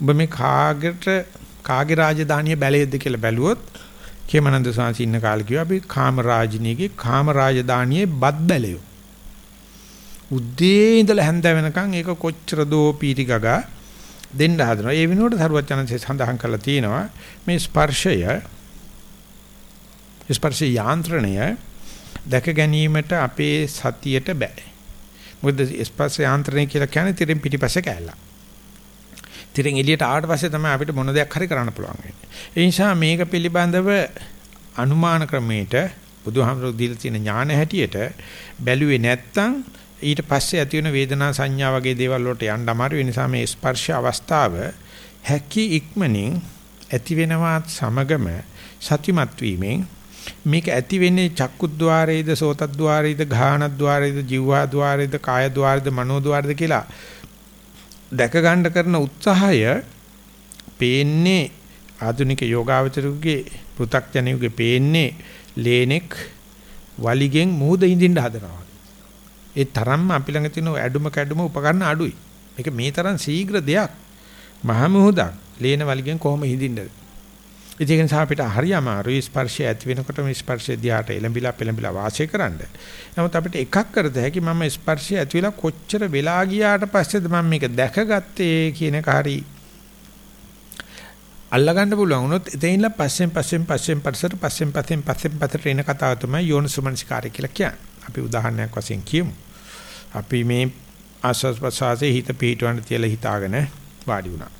S1: උඹ මේ කාගට කාගේ රාජධානිය බැලේද කියලා බැලුවොත් කේමනන්ද සාංශ ඉන්න කාලේ කිව්වා අපි කාම රාජිනියගේ කාම රාජධානියේ බත් බැලයෝ. උද්දී ඉඳලා හැන්ද වෙනකන් ඒක කොච්චර දෝ පීටි ගගා දෙන්න හදනවා. ඒ විනෝඩ සරුවචනන්සේ සඳහන් කරලා තියෙනවා මේ ස්පර්ශය ස්පර්ශ යාන්ත්‍රණය දැක ගැනීමට අපේ සතියට බෑ. මොකද ස්පර්ශ යාන්ත්‍රණය කියලා කියන්නේ තිරින් පිටිපස්සේ කැල්ලා. තිරින් එළියට ආවට පස්සේ තමයි අපිට මොන දෙයක් හරි කරන්න පුළුවන් වෙන්නේ. ඒ නිසා මේක පිළිබඳව අනුමාන ක්‍රමයට බුදුහාමුදුරුවෝ දීලා තියෙන ඥාන හැටියට බැලුවේ නැත්තම් ඊට පස්සේ ඇති වෙන වේදනා සංඥා වගේ දේවල් වලට යන්න අමාරු වෙන නිසා මේ ස්පර්ශ අවස්ථාව හැකි ඉක්මනින් ඇති වෙනවා සමගම සතිමත් වීමෙන් මේක ඇති වෙන්නේ චක්කුද්්වාරයේද සෝතද්්වාරයේද ගාහනද්්වාරයේද ජීවහද්්වාරයේද කායද්්වාරයේද මනෝද්්වාරයේද කියලා දැක ගන්න කරන උත්සාහය පේන්නේ ආධුනික යෝගාවචරුගේ පෘ탁ජනියුගේ පේන්නේ ලේනෙක් වලිගෙන් මූද හිඳින්න හදනවා ඒ තරම්ම අපි ළඟ තියෙන ඇඩුම කැඩුම උපකරණ අඩුයි. මේක මේ තරම් ශීඝ්‍ර දෙයක්. මහා මුහුදක් ලේන වලිගෙන් කොහොම හිඳින්නද? ඒක නිසා අපිට හරි අමාරුයි ස්පර්ශය ඇති වෙනකොට මේ ස්පර්ශය දිහාට එළඹිලා පෙළඹිලා වාසය කරන්න. නමුත් අපිට එකක් කරද හැකි මම ස්පර්ශය ඇති වෙලා කොච්චර වෙලා ගියාට පස්සේද මම මේක දැකගත්තේ කියන එක හරි අල්ලගන්න පුළුවන් වුණොත් එතනින්ලා පස්සෙන් පස්සෙන් පස්සෙන් පස්සට පස්සෙන් පස්සෙන් පස්සෙන් පස්සට එන කතාව තමයි යෝනිසුමනසිකාරය කියලා කියන්නේ. අපි උදාහරණයක් වශයෙන් කියමු. අපි මේ ආස්වාස් ප්‍රසවාසයේ හිත පිටවන්න තියලා හිතාගෙන වාඩි වුණා.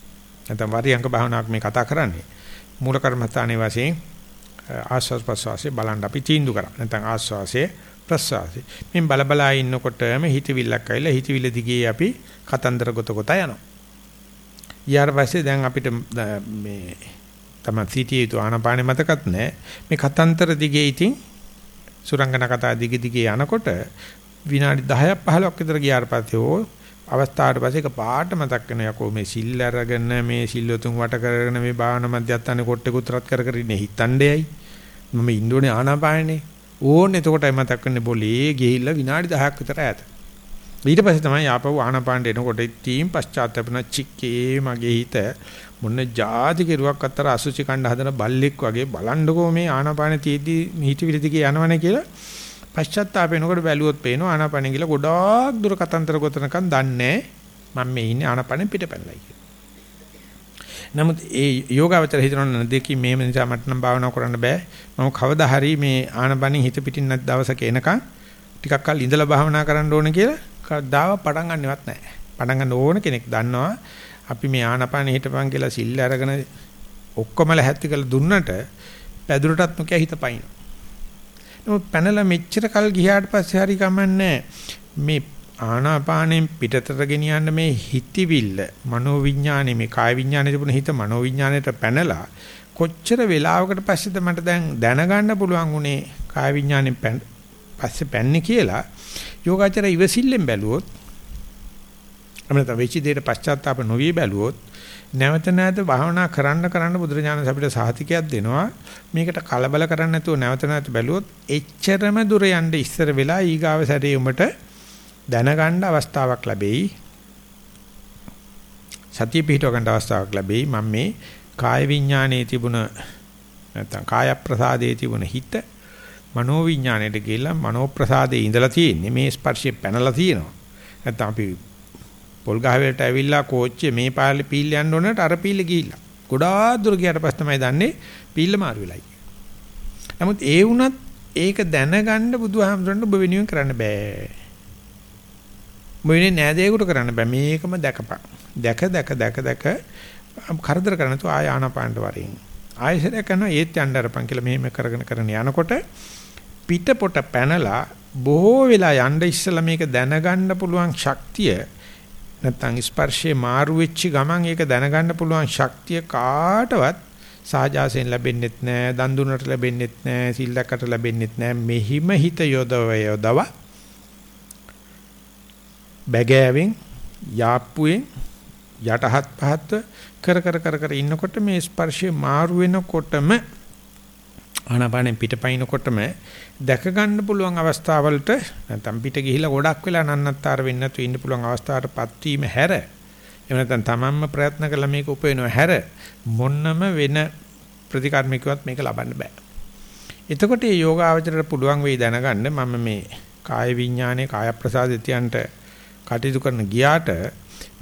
S1: නැත්නම් වරියංග භාවනාවක් මේ කතා කරන්නේ. මූල කර්මස්ථානයේ වශයෙන් ආස්වාස් ප්‍රසවාසයේ බලන්න අපි තීන්දුව කරා. නැත්නම් ආස්වාසයේ ප්‍රසවාසයේ. මෙන් බලබලා ඉන්නකොටම හිතවිල්ලක් ඇවිල්ලා හිතවිල්ල දිගේ අපි කතන්දර ගොත ගොත යනවා. ඊට පස්සේ දැන් අපිට මේ තමයි සිටිය යුතු ආනපානෙ මතකත් නැහැ. මේ කතන්තර දිගේ ඉතින් සුරංගන කතා දිග දිගේ යනකොට විනාඩි 10ක් 15ක් විතර ගියාට පස්සේ ඕ අවස්ථාවට පස්සේ එක පාට මතක් වෙන යකෝ මේ සිල් අරගෙන මේ සිල්වතුන් වට කරගෙන මේ භාවනා මධ්‍යස්ථානේ කොට්ටෙකුත් රත් කර කර ඉන්නේ හිතණ්ඩේයි මම ඉන්නෝනේ ආනාපානේ. ඕනේ. එතකොටයි මතක් වෙන්නේ બોලේ ගිහිල්ලා විනාඩි 10ක් විතර ඈත. ඊට පස්සේ තමයි ආපහු ආනාපානට එනකොට තීම් පශ්චාත්තාපන චික්කේ මගේ හිත මොන જાති කෙරුවක් අතර අසුචි කණ්ඩ හදන බල්ලෙක් වගේ බලන්නකෝ මේ ආනාපාන තියේදී මිහිටි විලිදිගේ යනවනේ කියලා. පශ්චාත්තාපේනකොට බැලුවොත් පේනවා ආනාපානෙ කියලා ගොඩාක් දුර කතන්තර ගොතනකම් දන්නේ මම මේ ඉන්නේ ආනාපානෙ පිටපැනලයි කියලා. නමුත් ඒ යෝගාවචර හිතනවා දෙකකින් මේම නිසා මට නම් භාවනා කරන්න බෑ. මම කවදා හරි මේ ආනාපානෙ හිත පිටින් නැත් දවසක එනකන් ටිකක් කල් ඉඳලා භාවනා කරන්න ඕන කියලා කවදාව පටන් ගන්නවත් නැහැ. පටන් ගන්න ඕන කෙනෙක් දන්නවා අපි මේ ආනාපානෙ හිටපන් කියලා සිල් අරගෙන ඔක්කොම ලැහැත්ති කරලා දුන්නට පැදුරටත් නොකිය හිත පයින්. නමුත් පැනලා මෙච්චර කල් ගියාට පස්සේ හරි කමන්නේ මේ ආනාපානෙන් පිටතට ගෙනියන්න මේ හිතවිල්ල මනෝවිඤ්ඤාණය මේ කාය විඤ්ඤාණය තිබුණ හිත මනෝවිඤ්ඤාණයට පැනලා කොච්චර වෙලාවකට පස්සේද මට දැන් දැනගන්න පුළුවන් උනේ කාය විඤ්ඤාණයෙන් පස්සේ පැන්නේ කියලා යෝගාචර ඉවසිල්ලෙන් බැලුවොත් අපිට වෙච්ච දෙයට පශ්චාත්තාප නොවි බැලුවොත් නැවත නැවත භාවනා කරන්න කරන්න බුදුරජාණන් අපිට සාහිතිකයක් දෙනවා. මේකට කලබල කරන්න නැතුව නැවත නැවත බැලුවොත් එච්චරම දුර යන්න ඉස්සර වෙලා ඊගාව සැරේ උඹට දැනගන්න අවස්ථාවක් ලැබෙයි. සතිය පිහිටව ගන්න අවස්ථාවක් ලැබෙයි. මම මේ කාය විඥානයේ තිබුණ නැත්නම් කාය ප්‍රසාදයේ තිබුණ හිත මනෝ විඥාණයට ගිහිල්ලා මනෝ ප්‍රසාදයේ ඉඳලා තියෙන්නේ. මේ ස්පර්ශය පැනලා තියෙනවා. නැත්නම් අපි පොල් ගහ වලට ඇවිල්ලා කෝච්චිය මේ පාලේ පීල් යන්න ඕනට අර පීල් ගිහිල්ලා. ගොඩාක් දුර ගියාට පස්සේ තමයි දන්නේ පීල්ල මාරු වෙලයි. නමුත් ඒ වුණත් ඒක දැනගන්න බුදුහාමුදුරන්ට ඔබ වෙනුවෙන් කරන්න බෑ. මොන්නේ නෑදේකට කරන්න බෑ මේකම දැකපන්. දැක දැක දැක දැක කරදර කරන තු ආය ආනපානට වරින්. ආයෙසර කරනවා ඒත් යන්න අරපන් කියලා මෙහෙම කරගෙන කරගෙන යනකොට පිට පොට පැනලා බොහෝ වෙලා යන්න ඉස්සලා මේක දැනගන්න පුළුවන් ශක්තිය නැත්නම් ස්පර්ශයේ මාරු වෙච්ච ගමන් ඒක දැනගන්න පුළුවන් ශක්තිය කාටවත් සාජාසයෙන් ලැබෙන්නෙත් නෑ දන් දුන්නට ලැබෙන්නෙත් නෑ සිල්ලකට ලැබෙන්නෙත් නෑ. මෙහිම හිත යොදව යොදව බැගෑවෙන් යාප්පුවෙන් යටහත් පහත් කර කර කර කර ඉන්නකොට මේ ස්පර්ශය මාරු වෙනකොටම ආනාපානෙන් පිටපයින්කොටම දැක ගන්න පුළුවන් අවස්ථාවලට නැත්නම් පිට ගිහිලා ගොඩක් වෙලා නන්නත්තර වෙන්න නැතු ඉන්න පුළුවන් අවස්ථාවටපත් වීම හැර එහෙම නැත්නම් තමන්ම ප්‍රයත්න කළා මේක උපයනවා හැර මොන්නම වෙන ප්‍රතිකර්මිකවත් මේක ලබන්න බෑ. එතකොට මේ යෝගාවචරයට පුළුවන් වෙයි දැනගන්න මම මේ කාය විඥානේ කාය ප්‍රසාදිතයන්ට කටයුතු කරන ගියාට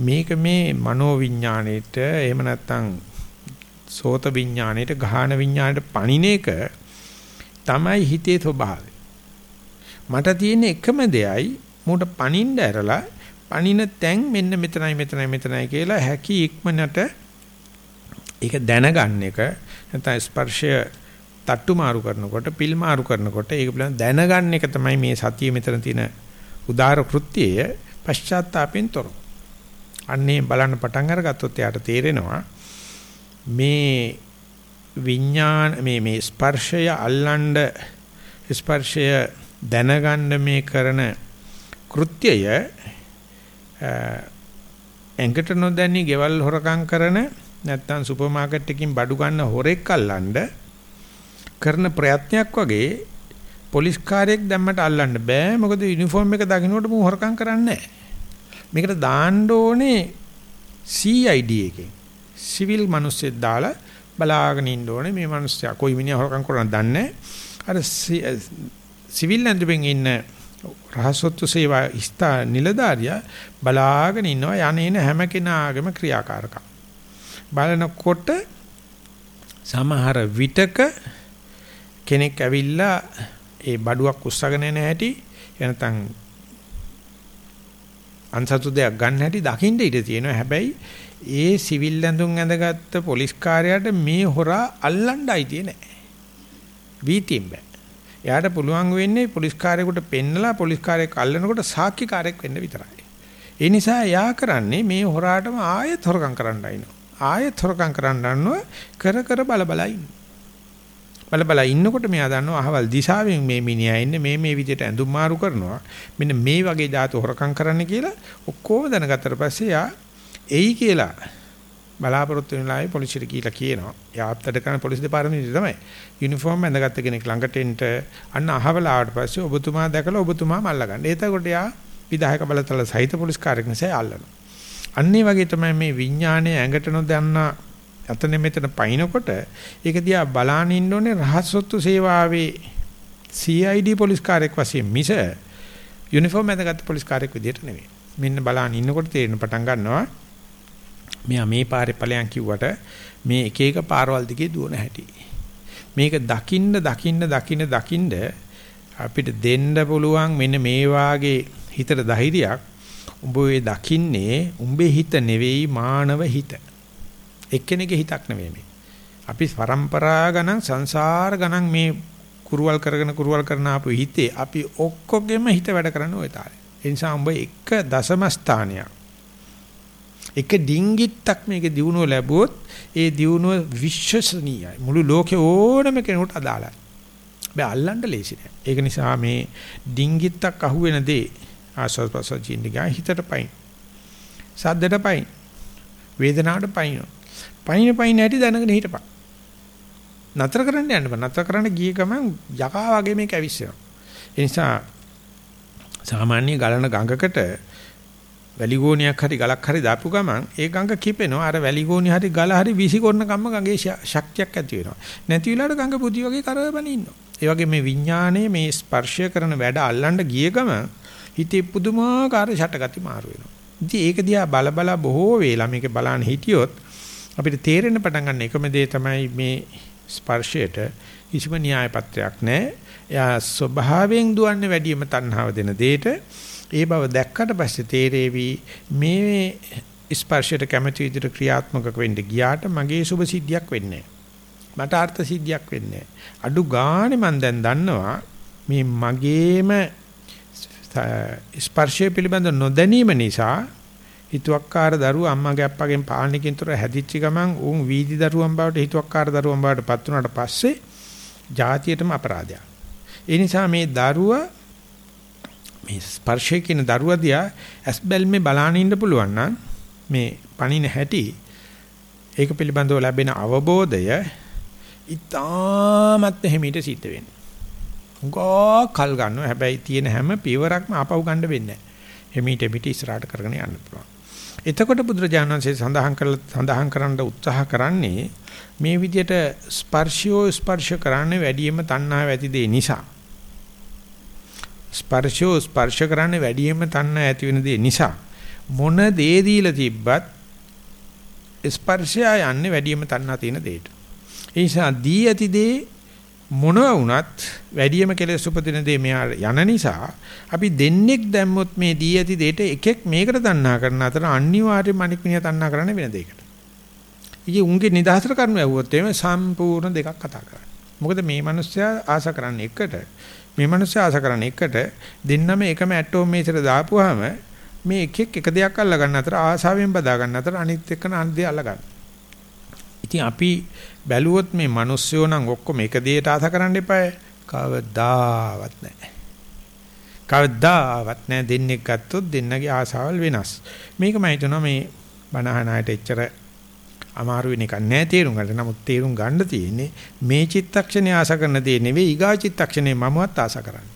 S1: මේක මේ මනෝ විඥාණයට එහෙම නැත්නම් සෝත විඥාණයට ගාහන විඥාණයට පණින එක තමයි හිතේ ස්වභාවය. මට තියෙන එකම දෙයයි මූට පණින්න ඇරලා පණින තැන් මෙන්න මෙතනයි මෙතනයි මෙතනයි කියලා හැකි ඉක්මනට ඒක දැනගන්න එක නැත්නම් ස්පර්ශය තට්ටු මාරු කරනකොට පිල් මාරු කරනකොට ඒක පිළිබඳ දැනගන්න එක තමයි මේ සතිය මෙතන තියෙන උදාර කෘත්‍යය පශ්චාත්තාපෙන් තොර. අන්නේ බලන්න පටන් අරගත්තොත් යාට තේරෙනවා මේ විඥාන මේ මේ ස්පර්ශය අල්ලන්න ස්පර්ශය දැනගන්න මේ කරන කෘත්‍යය එංගට නොදැනි ගෙවල් හොරකම් කරන නැත්නම් සුපර් මාකට් එකකින් බඩු ගන්න හොරෙක් අල්ලන්න කරන ප්‍රයත්නයක් වගේ පොලිස් කාර්යයක් දැම්මට අල්ලන්න බෑ. මොකද යුනිෆෝම් එක දකින්නකොට මම හොරකම් කරන්නේ මේකට දාන්න ඕනේ CID එකෙන්. සිවිල් මිනිස්සෙක් දාලා බලාගෙන ඉන්න ඕනේ. මේ මිනිස්සයා කොයි මිනිහා හොරකම් කරනවද දන්නේ අර සිවිල් ඇඳුමින් ඉන්න රහසොත්තු සේවා ඉස්තා නිලධාරියා බලාගෙන ඉන්නවා යන්නේන හැම කෙනාගේම ක්‍රියාකාරකම්. බලනකොට සමහර විටක කෙනෙක් ඇවිල්ලා ඒ බඩුවක් උස්සගෙන එන හැටි එනතන් අන්සතු දෙයක් ගන්න හැටි දකින්න ඉඩ තියෙනවා. හැබැයි ඒ සිවිල් ඇඳුම් ඇඳගත්ත පොලිස් කාර්යයට මේ හොරා අල්ලන්න අයිතිය නැහැ. වීතියෙන් බෑ. එයාට පුළුවන් වෙන්නේ පොලිස් කාර්යයකට පෙන්නලා පොලිස් කාර්යයක් අල්ලනකොට සාක්ෂි කාර්යයක් වෙන්න විතරයි. ඒ නිසා එයා කරන්නේ මේ හොරාටම ආයෙත් හොරකම් කරන්න අයිනවා. ආයෙත් හොරකම් කරන්න යනවා කර කර බල බල ඉන්නවා. බල බල ඉන්නකොට මෙයා දන්නවා අහවල් දිශාවෙන් මේ මිනිහා ඉන්නේ මේ මේ විදිහට ඇඳුම් මාරු කරනවා මෙන්න මේ වගේ ධාතු හොරකම් කරන්න කියලා ඔක්කොම දැනගත්තට පස්සේ යා එයි කියලා බලාපොරොත්තු වෙන ලායි පොලිසියට කියලා කියනවා. යාප්තට කරන පොලිස් දෙපාර්තමේන්තුවේ තමයි යුනිෆෝම් ඇඳගත්ත කෙනෙක් ළඟට එන්න අන්න අහවල ආවට පස්සේ ඔබතුමා දැකලා ඔබතුමාම අල්ලගන්න. එතකොට යා විධායක බලතල සහිත පොලිස් කාර්යයක් නිසා අල්ලනවා. අන්නේ වගේ තමයි මේ විඥානයේ ඇඟට නොදන්නා අතන මෙතන පයින්නකොට ඒක දිහා බලාන ඉන්න ඕනේ රහස්සොත්තු සේවාවේ CID පොලිස් කාර්යයක් වශයෙන් මිස යුනිෆෝම් ඇඳගත් පොලිස් කාර්යයක් විදිහට නෙවෙයි. මෙන්න බලාන ඉන්නකොට තේරෙන පටන් ගන්නවා මෙයා මේ පාරේ ඵලයන් කිව්වට මේ එක එක පාරවල් දිගේ දුවන හැටි. මේක දකින්න දකින්න දකින්න දකින්න අපිට දෙන්න පුළුවන් මෙන්න මේ වාගේ හිතට ධෛර්යයක් උඹ ඒ දකින්නේ උඹේ හිත නෙවෙයි මානව හිත. එක්කෙනෙකුගේ හිතක් නෙවෙයි මේ. අපි પરම්පරා ගණන් සංසාර ගණන් මේ කුරුවල් කරගෙන කුරුවල් කරන අපේ හිතේ අපි ඔක්කොගෙම හිත වැඩ කරන ওই තාලේ. ඒ නිසා උඹ එක දශම ස්ථානයක් එක ඩිංගිත්තක් මේකේ දිනුව ලැබුවොත් ඒ දිනුව විශ්වසනීයයි. මුළු ලෝකේ ඕනම කෙනෙකුට අදාළයි. බෑ අල්ලන්න ලේසි නෑ. ඒක නිසා මේ ඩිංගිත්තක් අහුවෙන දේ ආස්වාද ප්‍රසජින්න ගා හිතට පයින්. සද්දට පයින්. වේදනාවට පයින්. පයින් පයින් ඇටි දැනගෙන හිටපන්. නතර කරන්න යන්න බෑ. නතර කරන්න ගිය ගමන් යකා වගේ මේක ඇවිස්සෙනවා. ඒ නිසා සාමාන්‍ය ගලන ගඟකට වැලිගෝනියක් හරි ගලක් හරි දාපු ගමන් ඒ ගඟ කිපෙනවා. අර වැලිගෝනි හරි ගල හරි විසිකොන්න කම්ම ගඟේ ශක්තියක් ඇති වෙනවා. නැති වෙලාවට ගඟ පුදි වගේ කරවබන ඉන්නවා. ඒ වගේ මේ විඥානයේ මේ ස්පර්ශය කරන වැඩ අල්ලන්න ගිය ගමන් හිතේ පුදුමාකාර ෂටගති මාරු වෙනවා. ඉතින් ඒක දිහා බල බල බොහෝ වේලා මේක බලන්න හිටියොත් අපිට තේරෙන්න පටන් ගන්න එකම දේ තමයි මේ ස්පර්ශයට කිසිම න්‍යාය පත්‍රයක් නැහැ. එයා ස්වභාවයෙන් දුවන්නේ වැඩිම තණ්හාව දෙන දෙයට ඒ බව දැක්කට පස්සේ තේරෙවි මේ ස්පර්ශයට කැමැති විදිහට ක්‍රියාත්මක වෙන්න ගියාට මගේ සුභ සිද්ධියක් වෙන්නේ මට අර්ථ සිද්ධියක් වෙන්නේ අඩු ගානේ මම දැන් දන්නවා මේ මගේම ස්පර්ශය පිළිබඳ නොදැනීම නිසා හිතුවක්කාර දරුවෝ අම්මගේ අප්පගෙන් පාලනකින් තොර හැදිච්ච ගමන් උන් වීදි දරුවන් බවට හිතුවක්කාර දරුවන් බවට පත් වුණාට පස්සේ ජාතියටම අපරාධයක්. ඒ නිසා මේ දරුවා මේ ස්පර්ශය කියන දරුවා දිහා ඇස්බල්මේ බලාන ඉන්න පුළුවන් නම් මේ පණින හැටි ඒක පිළිබඳව ලැබෙන අවබෝධය ඉතාමත් හිමීට සිද්ධ වෙනවා. උගා කල් ගන්නවා. හැබැයි තියෙන හැම පියවරක්ම ආපහු ගන්න වෙන්නේ නැහැ. හිමීට පිට ඉස්සරහට කරගෙන යන්න පුළුවන්. එතකොට බුදුරජාණන් වහන්සේ සඳහන් කරලා සඳහන් කරන්න උත්සාහ කරන්නේ මේ විදිහට ස්පර්ශයෝ ස්පර්ශ කරන්නේ වැඩියෙන්ම තණ්හාව ඇති දේ නිසා. ස්පර්ශයෝ ස්පර්ශ කරන්නේ වැඩියෙන්ම තණ්හා ඇති වෙන දේ නිසා. මොන දේ දීලා තිබ්බත් ස්පර්ශය යන්නේ වැඩියෙන්ම තණ්හා තියෙන දෙයට. ඒ නිසා දී ඇති දේ මොනවා වුණත් වැඩියම කෙලෙස් උපදින දේ මෙහා යන නිසා අපි දෙන්නෙක් දැම්මොත් මේ දී ඇති දෙයට එකෙක් මේකට තණ්හා කරන අතර අනිවාර්යයෙන්ම අනික් මිනිහා තණ්හා කරන්න වෙන දෙයකට. ඉතින් උන්ගේ නිදහසට කරුණු ඇහුවොත් එimhe සම්පූර්ණ දෙකක් කතා කරන්නේ. මොකද මේ මිනිස්සයා ආස කරන්නේ එකට මේ මිනිස්සයා ආස කරන්නේ එකට දෙන්නම එකම ඇටෝම් මේසෙට දාපුවාම මේ එකෙක් එක දෙයක් අල්ල ගන්න අතර ආසාවෙන් බදා ගන්න අතර අනිත් එක්කන අනිත් දෙය අල්ල ගන්න. ඉතින් අපි බැලුවොත් මේ මිනිස්සුયો නම් ඔක්කොම එක දෙයට ආස කරන්න එපායි. කවදාවත් නැහැ. කවදාවත් නැහැ දෙන්නෙක් ගත්තොත් දෙන්නගේ ආසාවල් වෙනස්. මේක මම හිතනවා මේ බණහනායට එච්චර අමාරු වෙන එකක් නෑ තේරුම් ගන්න. නමුත් තේරුම් ගන්න තියෙන්නේ මේ චිත්තක්ෂණේ ආස කරන දේ නෙවෙයි ඊගා චිත්තක්ෂණේ මමවත් ආස කරන්නේ.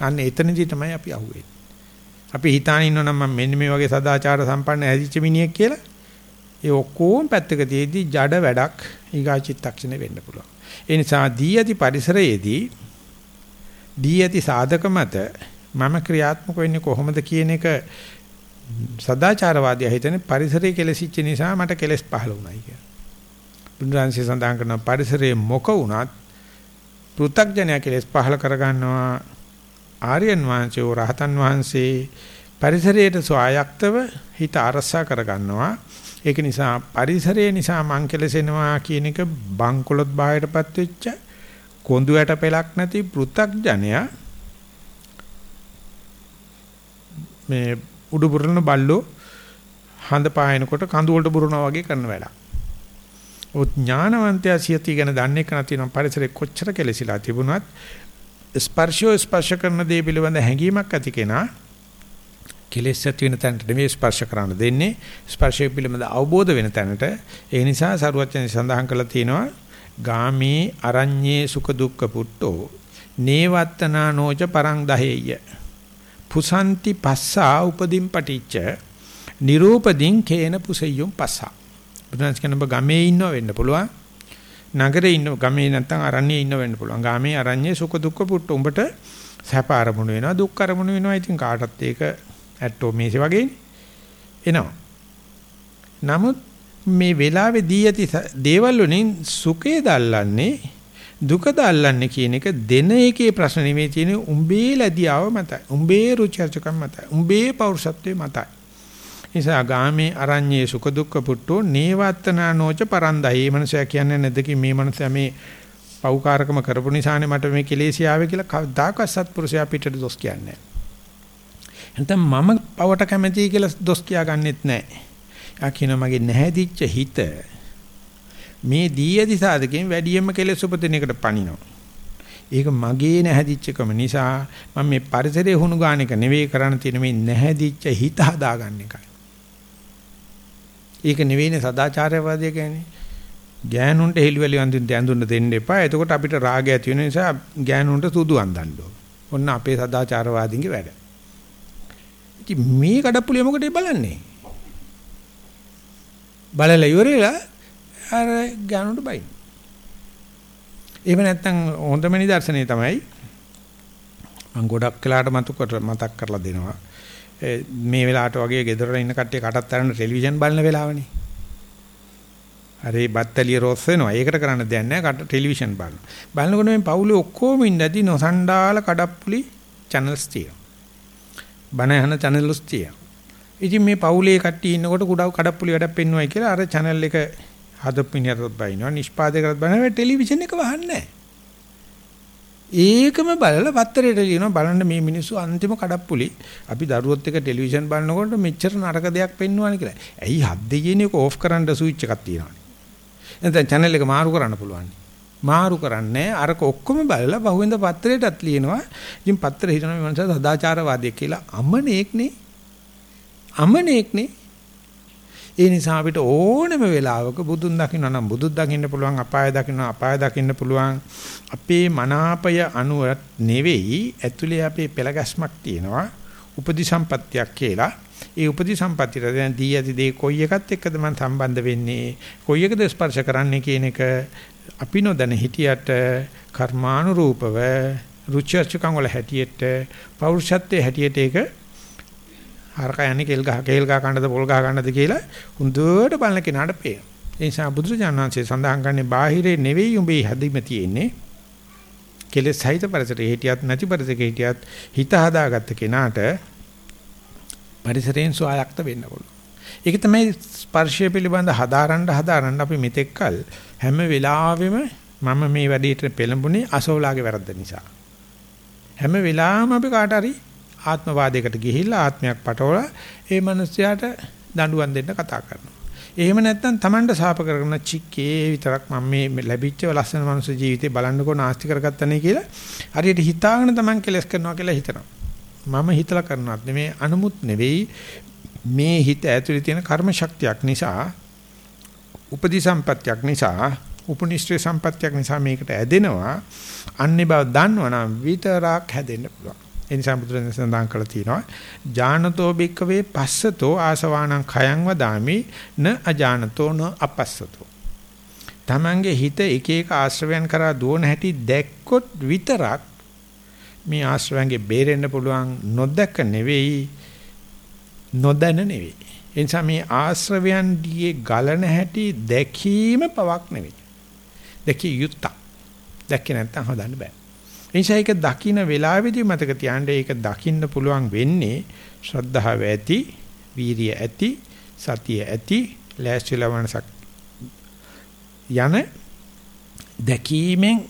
S1: අන්න එතනදී තමයි අපි අහුවෙන්නේ. අපි හිතාන ඉන්නවනම් මම මෙන්න මේ වගේ සදාචාර සම්පන්න ඇදිච්ච මිනිහෙක් කියලා ඒ ඔක්කොම පැත්තක තියදී ජඩ වැඩක් ඊගා චිත්තක්ෂණේ වෙන්න පුළුවන්. ඒ නිසා දී ඇති පරිසරයේදී දී ඇති සාධක මත මම ක්‍රියාත්මක වෙන්නේ කොහොමද කියන එක සදාචාරවාදී හිතන්නේ පරිසරය කෙලසිච්ච නිසා මට කෙලස් පහළ වුණායි කියලා. බුදුරජාන්සේ සඳහන් කරන පරිසරයේ මොක වුණත් පෘථග්ජනය කෙලස් පහළ කරගන්නවා ආර්යයන් වහන්සේ රහතන් වහන්සේ පරිසරයට සොයායක්තව හිත අරසා කරගන්නවා ඒක නිසා පරිසරය නිසා මං කෙලසෙනවා කියන එක බංකොලොත් බාහිරපත් වෙච්ච කොඳු ඇට පෙලක් නැති පෘථග්ජනයා මේ උඩු පුරන බල්ලෝ හඳ පායනකොට කඳු වලට පුරනවා වගේ කරන වැඩක්. ඔත් ඥානවන්තයා සියති ගැන දන්නේ කන තියෙන පරිසරේ කොච්චර කෙලසිලා තිබුණත් ස්පර්ශෝ ස්පර්ශ කරන දේ පිළිබඳ හැඟීමක් ඇති කෙනා කෙලෙස් ඇති වෙන තැනට නෙවෙයි ස්පර්ශ කරන්න දෙන්නේ. ස්පර්ශය පිළිබඳ අවබෝධ වෙන තැනට. ඒ නිසා සරුවචන සඳහන් කරලා තියෙනවා ගාමී අරඤ්ඤේ සුඛ දුක්ඛ පුට්ටෝ නේවත්තනා නෝච පරං දහේය. පුසන්ති පස්සා උපදීන් පටිච්ච නිරූපදීන් කේන පුසෙය්‍යුම් පස්සා. බුදුන්ස් කියන ඔබ ගමේ ඉන්නව වෙන්න පුළුවන්. නගරේ ඉන්න ගමේ නැත්තම් අරණ්‍යයේ ඉන්න වෙන්න පුළුවන්. ගාමේ අරණ්‍යයේ සුඛ දුක්ඛ පුට්ට. උඹට සැප අරමුණු වෙනවා දුක් අරමුණු වෙනවා. ඉතින් කාටත් ඒක ඇට්ටෝ මේසේ වගේනේ. එනවා. නමුත් මේ වෙලාවේදී ඇති දේවල් වලින් සුඛය දල්ලන්නේ දුකද අල්ලන්නේ කියන එක දෙන එකේ ප්‍රශ්න නෙමෙයි තියෙන්නේ උඹේ ලැබියාව මතයි. උඹේ රුචර්චකම් මතයි. උඹේ පෞරුෂත්වයේ මතයි. නිසා ගාමේ අරඤ්ඤේ සුඛ දුක්ඛ පුට්ටෝ නේවත්තනා නොච පරන්දයි. මේ මනුස්සයා කියන්නේ නැද්ද කි මේ මනුස්සයා මේ පෞකාරකම කරපු නිසානේ මට මේ කෙලෙසිය ආවේ කියලා කවදාකවත් සත්පුරුෂයා පිටට දොස් කියන්නේ නැහැ. මම පවට කැමතියි කියලා දොස් කියාගන්නෙත් නැහැ. යා කියන මගේ නැහැදිච්ච හිත මේ දී ඇති සාධකයෙන් වැඩියෙන්ම කෙලෙස් උපදින එකට පණිනවා. ඒක මගේ නැහැදිච්චකම නිසා මම මේ පරිසරයේ හුණු ගන්න එක නෙවෙයි කරන්න තියෙන මේ නැහැදිච්ච හිත හදාගන්න එකයි. ඒක නෙවෙයිනේ සදාචාරවාදී කියන්නේ. ගෑනුන්ට හෙලිවැලි වඳින්න ඇඳුන්න දෙන්න එපා. එතකොට අපිට රාගය ඇති වෙන නිසා ගෑනුන්ට සුදු අඳන්න ඕන. ඔන්න අපේ සදාචාරවාදීන්ගේ වැඩ. ඉතින් මේ කඩප්පුලිය මොකටද බලන්නේ? බලලා ඉවරලා අර ගානුට බයි. එහෙම නැත්නම් හොඳම නිදර්ශනය තමයි මම ගොඩක් වෙලාට මතක මතක් කරලා දෙනවා. මේ වෙලාවට වගේ ගෙදර ඉන්න කට්ටිය කටත් අරන ටෙලිවිෂන් බලන වෙලාවනේ. හරි බත්තලිය රොස් වෙනවා. ඒකට කරන්න දෙයක් නැහැ. කට ටෙලිවිෂන් බලන. බලනකොට මේ පවුලේ ඔක්කොම ඉඳදී නොසන්ඩාල කඩප්පුලි channels තියෙනවා. බණ අහන channels තියෙනවා. ඉතින් මේ පවුලේ කට්ටිය ඉන්නකොට කුඩා කඩප්පුලි වැඩක් පෙන්වයි කියලා අර channel එක හදපිනියටත් බයිනවා නිෂ්පාදකයටත් බයිනවා ටෙලිවිෂන් එක වහන්නේ ඒකම බලලා පත්තරේට ලියනවා බලන්න මේ මිනිස්සු අන්තිම කඩප්පුලි අපි දරුවොත් එක ටෙලිවිෂන් බලනකොට මෙච්චර නරක දෙයක් පෙන්වන්නේ කියලා. ඇයි හත් දෙකේන එක ඕෆ් කරන්න ස්විච් එකක් තියෙනවානේ. එතන channel එක මාරු කරන්න පුළුවන්. මාරු කරන්නේ අරක ඔක්කොම බලලා බහුවෙන්ද පත්තරේටත් ලියනවා. ඉතින් පත්තරේ හිතනවා මේ මනස සදාචාරවාදී කියලා. අමනේක්නේ. අමනේක්නේ. ඒ නිසා අපිට ඕනම වෙලාවක බුදුන් දකින්න නම් බුදුන් දකින්න පුළුවන් අපාය දකින්න අපාය දකින්න පුළුවන්. අපේ මනාපය අනුව නෙවෙයි ඇතුලේ අපේ පෙළගැස්මක් තියෙනවා. උපදි සම්පත්තියක් කියලා. ඒ උපදි සම්පත්තියට දැන් දී ඇති දේ කොයි එකත් එක්කද මම සම්බන්ධ වෙන්නේ? කොයි එකද ස්පර්ශ කරන්නේ කියන එක අපි නොදැන හිටියට කර්මානුරූපව රුචර්චකම් වල හැටියට පෞරුෂත්වයේ හැටියට ඒක හරක යන්නේ කෙල් ගහ කෙල් ගහ කන්නද පොල් ගහ කන්නද කියලා හුඳුවට බලන කෙනාට පේනවා. ඒ නිසා බුදුරජාණන් වහන්සේ සඳහන් කරන්නේ බාහිරේ නෙවෙයි උඹේ හැදීම තියෙන්නේ. කෙලෙස් සහිත පරිසරයේ හිටියත් නැති පරිසරයක හිටියත් හිත හදාගත්ත කෙනාට පරිසරයෙන් සුවයක්ත වෙන්න පුළුවන්. ඒක තමයි ස්පර්ශය පිළිබඳ හදාරන්න හදාරන්න අපි මෙතෙක්කල් හැම වෙලාවෙම මම මේ වැඩේට පෙළඹුණේ අසෝලාගේ වැරද්ද නිසා. හැම වෙලාවෙම අපි කාට හරි ආත්මවාදයකට ගිහිල්ලා ආත්මයක් පටවලා ඒ මනුස්සයාට දඬුවම් දෙන්න කතා කරනවා. එහෙම නැත්නම් Tamanට සාප කරගෙන චික්කේ විතරක් මම මේ ලැබිච්ච ලස්සන මනුස්ස ජීවිතේ බලන්නකෝ නාස්ති කරගත්තනේ කියලා හරියට හිතාගෙන Taman කෙලස් කරනවා කියලා හිතනවා. මම හිතලා කරනවත් නෙමේ අනුමුත් නෙවෙයි මේ හිත ඇතුලේ තියෙන කර්ම ශක්තියක් නිසා උපදි සම්පත්‍යක් නිසා උපනිෂ්ඨ සම්පත්‍යක් නිසා මේකට ඇදෙනවා අන්නේ බව දන්නවනම් විතරක් හැදෙන්න පුළුවන් ඒ නිසා බුදුරජාණන් සඳහන් කළා තියෙනවා ඥානතෝ බික්කවේ පස්සතෝ ආසවාණං khයං වදාමි න අජානතෝ න අපස්සතෝ. තමන්ගේ හිත එක එක ආශ්‍රවයන් කරා දුවන හැටි දැක්කොත් විතරක් මේ ආශ්‍රවයන්ගේ බේරෙන්න පුළුවන් නොදැක නෙවෙයි නොදැන නෙවෙයි. ඒ නිසා මේ ආශ්‍රවයන් දිගේ ගලන හැටි දැකීම පවක් නෙවෙයි. දැකිය යුත්තක්. දැක්කේ නැත්නම් හදන්න බෑ. නිසා ඒක දකින්න වෙලාවෙදී මතක තියාගන්න ඒක දකින්න පුළුවන් වෙන්නේ ශ්‍රද්ධාව ඇති, වීරිය ඇති, සතිය ඇති, ලෑස්තිලා වනසක් යන දැකීමෙන්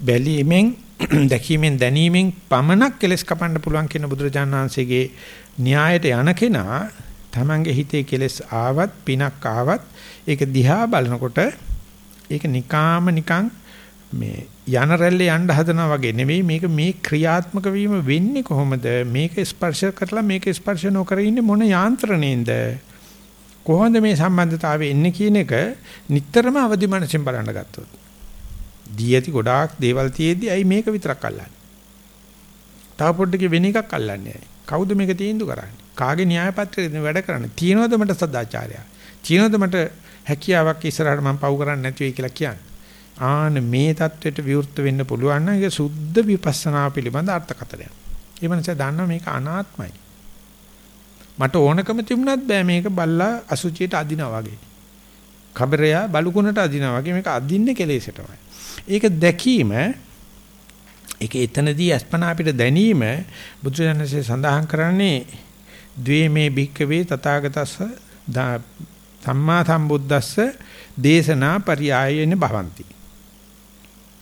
S1: බැලීමෙන් දැකීමෙන් දැනීමෙන් පමණක් කෙලස් කපන්න පුළුවන් කියන බුදුරජාණන් වහන්සේගේ න්‍යායට යන කෙනා තමන්ගේ හිතේ කෙලස් ආවත් පිනක් ආවත් ඒක දිහා බලනකොට ඒක නිකාම නිකන් මේ යන රැල්ලේ යන්න හදනවා වගේ නෙවෙයි. මේක මේ ක්‍රියාත්මක වීම වෙන්නේ කොහොමද? මේක ස්පර්ශ කරලා මේක ස්පර්ශ නොකර ඉන්නේ මොන යාන්ත්‍රණයෙන්ද? කොහොමද මේ සම්බන්ධතාවය එන්නේ කියන එක නිටතරම අවදි මනසෙන් බලන්න ගත්තොත්. දී ඇති ගොඩාක් දේවල් තියේදී ඇයි මේක විතරක් අල්ලන්නේ? තව පොඩ්ඩක වෙන එකක් අල්ලන්නේ කවුද මේක තීන්දුව කරන්නේ? කාගේ න්‍යාය පත්‍රයේද වැඩ කරන්නේ? තියනවද මට සදාචාරය තියනවද මට හැකියාවක් ඉස්සරහට මම පව් කරන්නේ නැති වෙයි කියලා කියන්නේ? ආන මේ தത്വෙට විවෘත වෙන්න පුළුවන් නම් ඒක සුද්ධ විපස්සනා පිළිබඳ අර්ථකථනයක්. ඒ මනස දන්නවා මේක අනාත්මයි. මට ඕනකම තිබුණත් බෑ මේක බල්ලා අසුචියට අදිනවා වගේ. කබරයා බලුකුණට අදිනවා වගේ මේක අදින්නේ කෙලෙසටමයි. ඒක දැකීම ඒක එතනදී අස්පනා අපිට දැනීම බුදුසසුනේ සඳහන් කරන්නේ ද්වේමේ භික්කවේ තථාගතස්ස සම්මා සම්බුද්දස්ස දේශනා පරියායන භවಂತಿ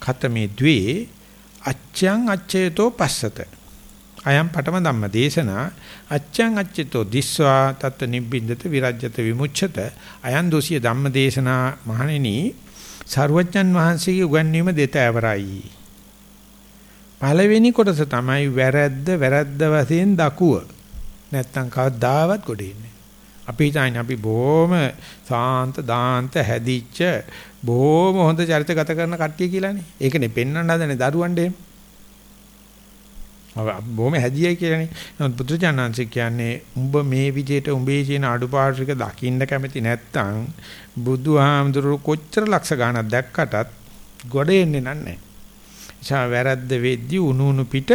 S1: ඛතමේ ද්වේ අච්ඡං අච්ඡේතෝ පස්සත. අයම් පඨම ධම්ම දේශනා අච්ඡං අච්ඡේතෝ දිස්වා තත් නිබ්බින්දත විරජ්‍යත විමුච්ඡත. අයන් දෝසිය ධම්ම දේශනා මහණෙනි සර්වඥන් වහන්සේගේ උගන්වීම දෙතෑවරයි පළවෙනි කොටස තමයි වැරද්ද වැරද්ද වශයෙන් දකුව. නැත්තම් කවදාවත් ගොඩේ අපි හිතන්නේ අපි බොහොම සාන්ත දාන්ත හැදිච්ච බොහොම හොඳ චරිත ගත කරන කට්ටිය කියලානේ. ඒකනේ පෙන්වන්න හදනේ දරුවන්ට එහෙම. බොහොම හැදියයි කියලානේ. නමුත් බුදුචානන්සේ කියන්නේ උඹ මේ විදිහට උඹේ තියෙන අඩුපාඩු ටික දකින්න කැමති නැත්තම් බුදුහාමුදුරුවෝ කොච්චර ලක්ෂ ගණනක් දැක්කටත් ගොඩ එන්නේ නැහැ. එචා වැරද්ද වෙද්දි උණු උණු පිට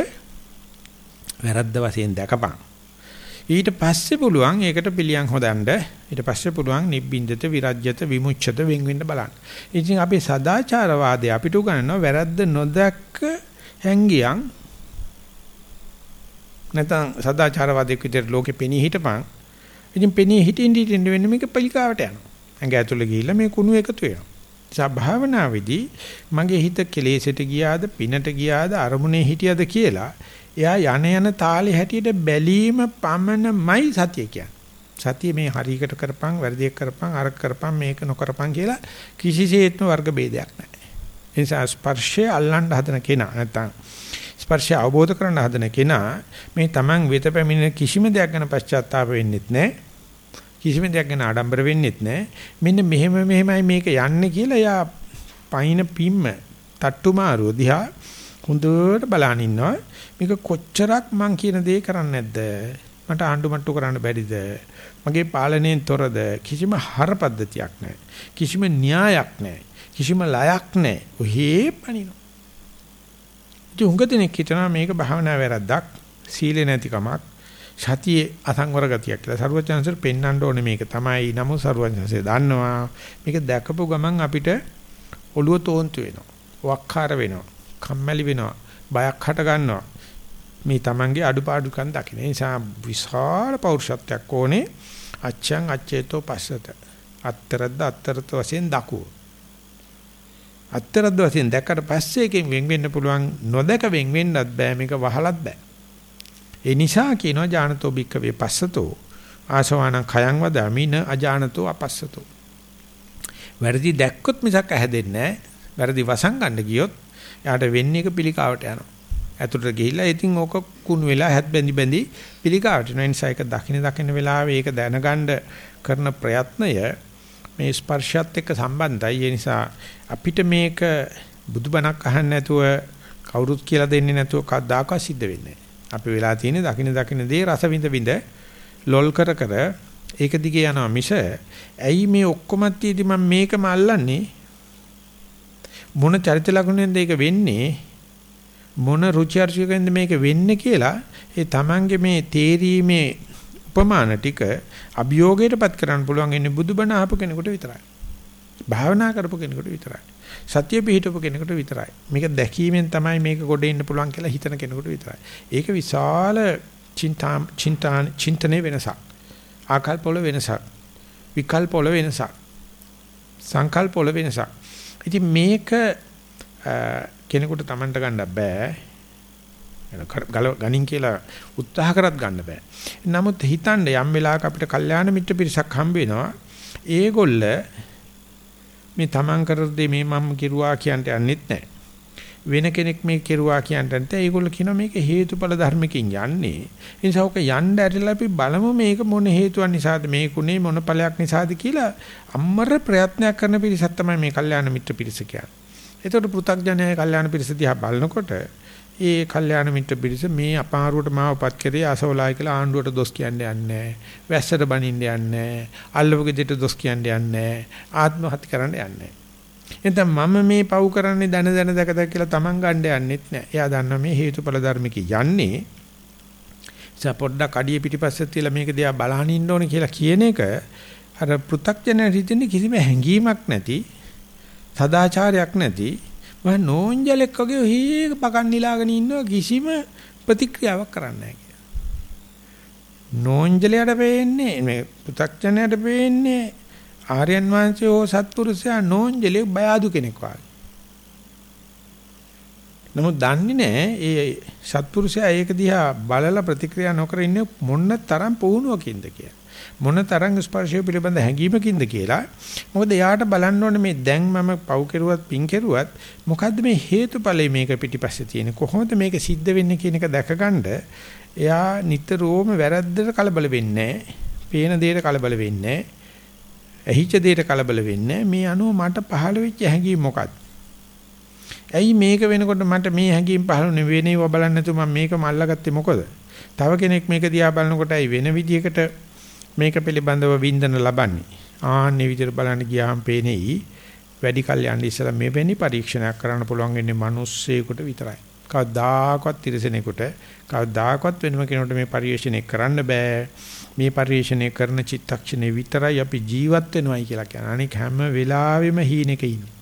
S1: වැරද්ද වශයෙන් දැකපන්. ඊට පස්සේ පුළුවන් ඒකට පිළියම් හොදන්න ඊට පස්සේ පුළුවන් නිබ්බින්දත විරජ්‍යත විමුච්ඡත වෙන් වෙන්න බලන්න. ඉතින් අපි සදාචාරවාදී අපිට උගන්වනවා වැරද්ද නොදැක්ක හැංගියන් නැත්නම් සදාචාරවාදීක විදිහට ලෝකෙ පෙනී හිටපන්. ඉතින් පෙනී හිටින්න හිටින්න වෙන්නේ මේක පිළිකාවට යනවා. ඇඟ ඇතුළේ ගිහිල්ලා මේ කුණු එකතු වෙනවා. නිසා භාවනාවේදී මගේ හිත කෙලෙසට ගියාද පිනට ගියාද අරමුණේ හිටියද කියලා එයා යන යන තාලේ හැටියට බැලීම පමණමයි සතිය කියන්නේ. සතිය මේ හරියකට කරපන් වැරදියක් කරපන් අර කරපන් මේක නොකරපන් කියලා කිසිසේත්ම වර්ග ભેදයක් නැහැ. ඒ නිසා ස්පර්ශය අල්ලන්න හදන කෙනා නැත්තම් ස්පර්ශය අවබෝධ කරගන්න හදන කෙනා මේ Taman වෙත පැමිණෙන කිසිම දෙයක් ගැන පශ්චාත්තාප වෙන්නෙත් නැහැ. කිසිම දෙයක් ගැන ආඩම්බර වෙන්නෙත් නැහැ. මෙන්න මෙහෙම මෙහෙමයි මේක යන්නේ කියලා එයා පයින් පිම්ම තට්ටු මාරුව දිහා හොඳට බලන් ඉන්නවා. මේක කොච්චරක් මං කියන දේ කරන්නේ නැද්ද? මට ආණ්ඩු මට්ටු කරන්න බැරිද? මගේ පාලනයෙන් තොරද? කිසිම හර පද්ධතියක් නැහැ. කිසිම න්‍යායක් නැහැ. කිසිම ලයක් නැහැ. ඔහේ පණිනවා. ඉතින් උංග දෙනෙක් හිතනවා මේක භාවනා වැරද්දක්, සීලේ නැතිකමක්, සතියේ අසංවර ගතියක් කියලා. සරුවචනසර් පෙන්වන්න ඕනේ මේක තමයි. නමුත් සරුවචනසර් දන්නවා මේක දැකපු ගමන් අපිට ඔළුව තෝන්තු වෙනවා. වක්කාර වෙනවා. කම්මැලි වෙනවා. බයක් හට ගන්නවා. මේ Tamange අඩුපාඩුකම් දකින්න. ඒ නිසා විශාල පෞරුෂත්වයක් ඕනේ. අච්ඡං අච්ඡේතෝ පස්සත. අත්තරද්ද අත්තරත වශයෙන් දකුව. අත්තරද්ද වශයෙන් දැක්කට පස්සේ එකෙන් වෙන් වෙන්න පුළුවන් නොදක වෙන් වෙන්නත් බෑ මේක වහලත් බෑ. ඒ නිසා කියනවා ඥානතෝ බික්කවේ පස්සතෝ ආසවාන khයං වදාමින අජානතෝ අපස්සතෝ. වැරදි දැක්කොත් මිසක් ඇහැදෙන්නේ නැහැ. වැරදි වසන් ගන්න ගියොත් එයාට වෙන්නේ එක පිළිකාවට යනවා. ඇතුළට ගිහිල්ලා ඉතින් ඕක කුණු වෙලා හැත් බැඳි බැඳි පිළිකාවට යන නිසා ඒක දකින්න දකින්න වෙලාවේ ඒක දැනගන්න කරන ප්‍රයත්නය මේ ස්පර්ශයත් එක්ක සම්බන්ධයි. ඒ නිසා අපිට මේක බුදුබණක් අහන්න නැතුව කවුරුත් කියලා දෙන්නේ නැතුව කවදාකවත් සිද්ධ වෙන්නේ නැහැ. අපි වෙලා තියෙන්නේ දකින දකින දේ රස විඳ විඳ ලොල් කර කර ඒක දිගේ යනවා මිස ඇයි මේ ඔක්කොම තියදී මම මේකම අල්ලන්නේ මොන චරිත ලක්ෂණෙන්ද ඒක වෙන්නේ මොන රුචි අරුචිකෙන්ද මේක වෙන්නේ කියලා ඒ Tamange මේ තේරීමේ උපමාන ටික අභියෝගයටපත් කරන්න පුළුවන් ඉන්නේ බුදුබණ අහපු කෙනෙකුට විතරයි. භාවනා කරපු කෙනෙකුට විතරයි. සත්‍ය පිහිටපු කෙනෙකුට විතරයි. මේක දැකීමෙන් තමයි මේක ගොඩ එන්න පුළුවන් කියලා හිතන කෙනෙකුට විතරයි. ඒක විශාල චින්තා චින්තා චින්තනේ වෙනසක්. ආකල්ප වල වෙනසක්. විකල්ප වල වෙනසක්. සංකල්ප වල වෙනසක්. ඉතින් මේක කෙනෙකුට Tamanට ගන්න බෑ. ගල ගණින් කියලා උත්සාහ කරත් ගන්න බෑ. නමුත් හිතන්න යම් වෙලාවක අපිට කල්යාණ මිත්‍ර පිරිසක් හම්බ වෙනවා. ඒගොල්ල මේ Taman කරද්දී මේ මම කිරුවා කියන්ට යන්නෙත් නැහැ. වෙන කෙනෙක් මේ කෙරුවා කියන්ට නැත්නම් ඒගොල්ලෝ කියනවා මේක හේතුඵල ධර්මකින් යන්නේ. ඒ නිසා ඔක යන්න ඇරිලා අපි බලමු මේක මොන හේතුවක් නිසාද මේකුනේ මොන ඵලයක් නිසාද කියලා අම්මර ප්‍රයත්නයක් කරන පිරිසක් තමයි මේ කල්යාණ මිත්‍ර පිරිස කියන්නේ. ඒතකොට පෘථග්ජනයයි කල්යාණ පිරිස දිහා බලනකොට ඒ කල්යාණ මිත්‍ර පිරිස මේ අපාරුවට මාවපත් කරේ අසවලායි කියලා ආණ්ඩුවට දොස් කියන්නේ නැහැ. වැස්සට බනින්න යන්නේ නැහැ. අල්ලපු ගෙදරට දොස් කියන්නේ නැහැ. ආත්මහත්‍ය කරන්න යන්නේ නැහැ. එතන මම මේ පව් කරන්නේ දන දන දැක දැක කියලා Taman ගන්න යන්නෙත් නැහැ. එයා දන්නවා මේ හේතුඵල ධර්මික යන්නේ. ඉතින් පොඩ්ඩක් අඩිය පිටිපස්සෙත් තියලා මේක දිහා බලහන් ඉන්න ඕනේ කියලා කියන එක අර පෘ탁ජන රීතියේ කිසිම හැඟීමක් නැති සදාචාරයක් නැති මම නෝන්ජලෙක් වගේ ඔහි පකන් නිලාගෙන ඉන්නවා කිසිම ප්‍රතික්‍රියාවක් කරන්නේ නැහැ නෝන්ජලයට පේන්නේ මේ පෘ탁ජනයට පේන්නේ ආර්යයන් වහන්සේ හෝ සත්පුරුෂයා නෝන්ජලේ බය අඩු කෙනෙක් වගේ. නමුත් දන්නේ නැහැ ඒ සත්පුරුෂයා ඒක දිහා බලලා ප්‍රතික්‍රියා නොකර ඉන්නේ මොන තරම් පුහුණුවකින්ද කියලා. මොන තරම් ස්පර්ශය පිළිබඳ හැඟීමකින්ද කියලා. මොකද එයාට බලන්න ඕනේ මේ දැන් මම පව් කෙරුවත් පින් කෙරුවත් මොකද්ද මේ හේතුඵලය මේක පිටිපස්සේ තියෙන්නේ කොහොමද මේක සිද්ධ වෙන්නේ කියන එක දැකගන්න එයා නිතරම වැරද්දට කලබල වෙන්නේ නැහැ. පේන දෙයට කලබල වෙන්නේ නැහැ. ඇහිච්ච දෙයට කලබල වෙන්නේ මේ අනුව මට පහළ වෙච්ච හැඟීම මොකක්ද? ඇයි මේක වෙනකොට මට මේ හැඟීම් පහළ වෙන්නේ බලන්න නැතුව මම මේක මල්ලාගත්තේ මොකද? තව කෙනෙක් මේක දිහා බලනකොට ඇයි වෙන විදියකට මේක පිළිබඳව වින්දන ලබන්නේ? ආන්නේ විදිහට බලන්න ගියාම පේනෙයි වැඩි කල් යන්න ඉස්සලා මේ වෙනි පරීක්ෂණයක් කරන්න පුළුවන් වෙන්නේ මිනිස්සෙකුට විතරයි. කවදාකවත් තිරසනෙකුට කවදාකවත් වෙනම කෙනෙකුට මේ පරිශ්‍රණය කරන්න බෑ. මේ පරිශ්‍රණය කරන චිත්තක්ෂණේ විතරයි අපි ජීවත් වෙනවයි කියලා කියන්නේ. අනික හැම වෙලාවෙම හීනෙක ඉන්නේ.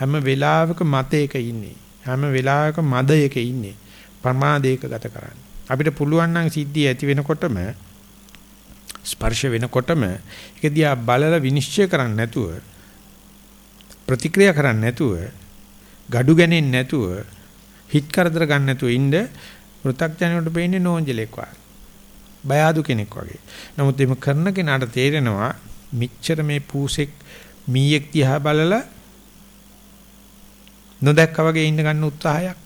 S1: හැම වෙලාවක මතයක ඉන්නේ. හැම වෙලාවක මදයක ඉන්නේ. ප්‍රමාදයක ගත කරන්නේ. අපිට පුළුවන් නම් සිද්ධිය ඇති වෙනකොටම ස්පර්ශ වෙනකොටම ඒක දිහා බලලා විනිශ්චය කරන්න නැතුව ප්‍රතික්‍රියා කරන්න නැතුව gadu ගන්නේ නැතුව හිත කරදර ගන්න නැතුව ඉන්න පෘථග්ජනයට පේන්නේ නෝන්ජලෙක් වගේ. බය අඩු කෙනෙක් වගේ. නමුත් එimhe කරන කෙනාට තේරෙනවා මිච්ඡර මේ පූසෙක් මීයක් දිහා බලලා නොදැක්කා වගේ ඉන්න ගන්න උත්සාහයක්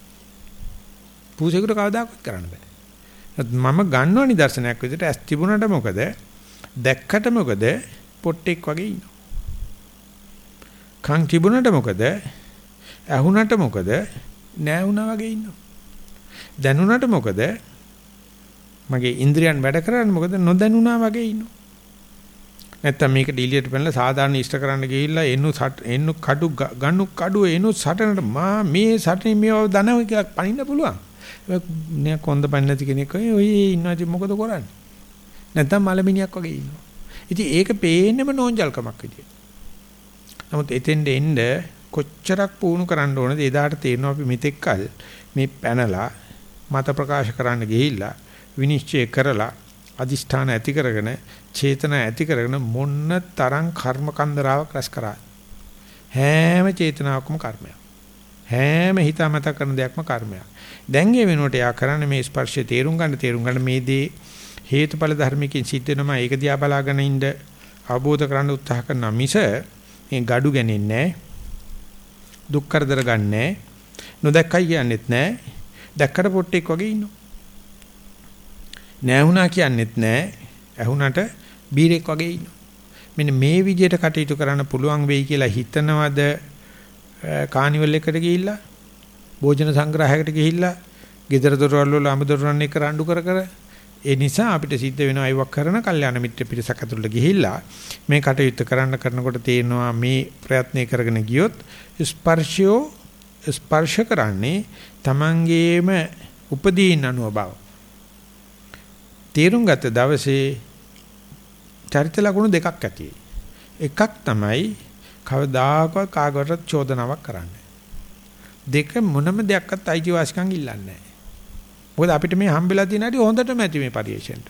S1: පූසෙකුට කවදාකවත් කරන්න බෑ. මම ගන්නවා නිදර්ශනයක් විදිහට ඇස් තිබුණාට මොකද දැක්කට මොකද පොට්ටෙක් වගේ ඉන්නවා. කන් තිබුණාට මොකද ඇහුණාට මොකද නෑ වුණා වගේ ඉන්නවා. දැනුණාට මොකද මගේ ඉන්ද්‍රියන් වැඩ කරන්නේ මොකද නොදැනුණා වගේ ඉන්නවා. නැත්තම් මේක ඩීලියට පෙන්නලා සාධාරණ ඉෂ්ට කරන්න ගිහිල්ලා එන්නු එන්නු කඩු ගන්නු කඩුව එන්නු සටනට මා මේ සටනේ මේව දනව කියලා පනින්න පුළුවන්. නේ කොන්ද පන්නේ නැති කෙනෙක් ඔය ඉන්නවාද මොකද කරන්නේ? නැත්තම් මලමිනියක් වගේ ඉන්නවා. ඉතින් ඒක පේන්නෙම නෝන්ජල්කමක් විදියට. නමුත් එතෙන්ද එන්න කොච්චරක් පුහුණු කරන්න ඕනද එදාට තේරෙනවා අපි මෙතෙක්කල් මේ පැනලා මත ප්‍රකාශ කරන්න ගිහිල්ලා විනිශ්චය කරලා අදිෂ්ඨාන ඇති කරගෙන චේතන ඇති කරගෙන මොන්න තරම් කර්ම කන්දරාවක් රැස් කරා. හැම චේතනාවකම කර්මයක්. හැම හිතාමත කරන දෙයක්ම කර්මයක්. දැන් ඒ වෙනුවට යා කරන්නේ මේ ස්පර්ශය තේරුම් ගන්න තේරුම් ගන්න මේ දේ හේතුඵල ධර්මකින් සිද්ධ වෙනවා. ඒක දිහා බලාගෙන ඉඳ අවබෝධ කරගන්න උත්සාහ කරන මිස මේ gadu ගන්නේ දුක් කරදර ගන්නෑ. නොදැක්කයි කියන්නෙත් නෑ දැක්කට පොට්ටෙක් වගේ ඉන්නවා. නෑ කියන්නෙත් නෑ. ඇහුණට බීරෙක් වගේ ඉන්නවා. මෙන්න මේ විදිහට කටයුතු කරන්න පුළුවන් වෙයි කියලා හිතනවද කානිවල් එකට ගිහිල්ලා භෝජන සංග්‍රහයකට ගිහිල්ලා gedara dorwal වල අමුදොරවන්නේ කරඬු කර කර ඒ නිසා අපිට සිද්ධ වෙනවා අයවක් කරන කල්යාණ මිත්‍ර පිරිසක් ඇතුළට ගිහිල්ලා මේ කටයුත්ත කරන්න කරනකොට තේනවා මේ ප්‍රයත්නය කරගෙන ගියොත් ස්පර්ශය ස්පර්ශ කරන්නේ Tamangeema උපදීන අනුව බව. තේරුම් ගත දවසේ චරිත ලක්ෂණ දෙකක් ඇති. එකක් තමයි කවදාකවත් කාගවටත් චෝදනාවක් කරන්නේ. දෙක මොනම දෙයක්වත් අයිතිවාසිකම් ඉල්ලන්නේ නැහැ. මොකද අපිට මේ හම්බෙලා තියෙන හැටි හොඳටම ඇති මේ පරිේශයෙන්ට.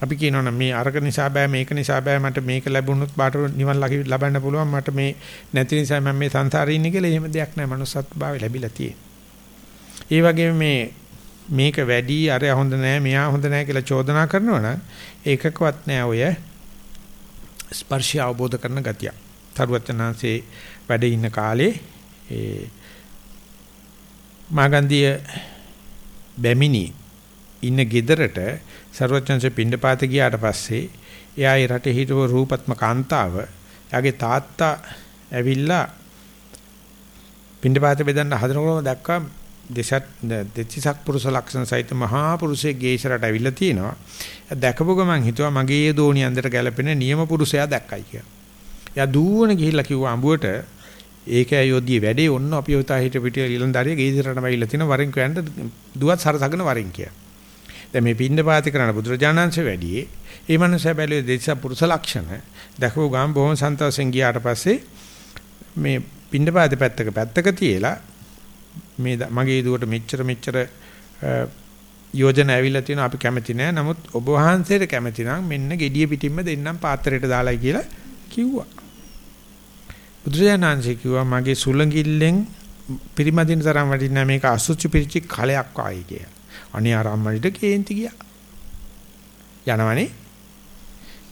S1: අපි කියනවනම් මේ අරක නිසා බෑ මේක නිසා බෑ මට මේක ලැබුණොත් බාට නිවන් ලබන්න පුළුවන් මට මේ නැති නිසා මම මේ සංසාරේ ඉන්නේ කියලා එහෙම දෙයක් නැහැ manussත් භාවය ලැබිලා තියෙන්නේ. ඒ වගේම මේ මේක වැඩි අර හොඳ නැහැ මෙයා හොඳ නැහැ කියලා චෝදනා කරනවා නම් ඒකකවත් නැහැ ඔය ස්පර්ශය අවබෝධ කරන ගතිය. තරුවචනාංශේ වැඩ ඉන්න කාලේ ඒ මාගන්දිය බැමිණි ඉන්න ගෙදරට ਸਰවඥංශ පිණ්ඩපාත ගියාට පස්සේ එයා ඒ රටේ හිටව රූපත්ම කාන්තාව එයාගේ තාත්තා ඇවිල්ලා පිණ්ඩපාත බෙදන්න හදනකොටම දැක්කා දෙසත් දෙතිසක් පුරුෂ ලක්ෂණ සහිත මහා පුරුෂයේ ගේශරට ඇවිල්ලා තියෙනවා. දැකපු ගමන් හිතුවා මගේ දෝණිය අන්දර ගැලපෙන නියම පුරුෂයා දැක්කයි කියලා. එයා දුවන ගිහිල්ලා කිව්වා අඹුවට ඒක අයෝධිය වැඩේ ඔන්න අපි උතා හිට පිටිය ඊළඳාරිය ගේදිරටම ඇවිල්ලා තින වරින් කියන්න දුවත් සරසගෙන වරින් කිය. දැන් මේ පින්න පාති කරන බුදුරජාණන්සේ වැඩියේ ඒ මනුස්සයා බැලුවේ දෙස පුරුෂ ලක්ෂණ දැකපු ගාම බොහොම සන්තෝෂෙන් ගියාට පස්සේ මේ පින්න පාති පැත්තක පැත්තක තියලා මේ මගේ දුවට මෙච්චර මෙච්චර යෝජනා ඇවිල්ලා තියෙනවා අපි කැමති නෑ නමුත් ඔබ වහන්සේට කැමති නම් මෙන්න gediya පිටින්ම දෙන්නම් පාත්‍රයට දාලායි කියලා කිව්වා. බුදුරජාණන්සේ කිව්වා මගේ සුලඟිල්ලෙන් පිරිමදින තරම් වටිනා මේක අසුචි පිරිචි කලයක් ආයි කිය. අනේ ආරම්මණිට කේන්ති ගියා. යනවනේ.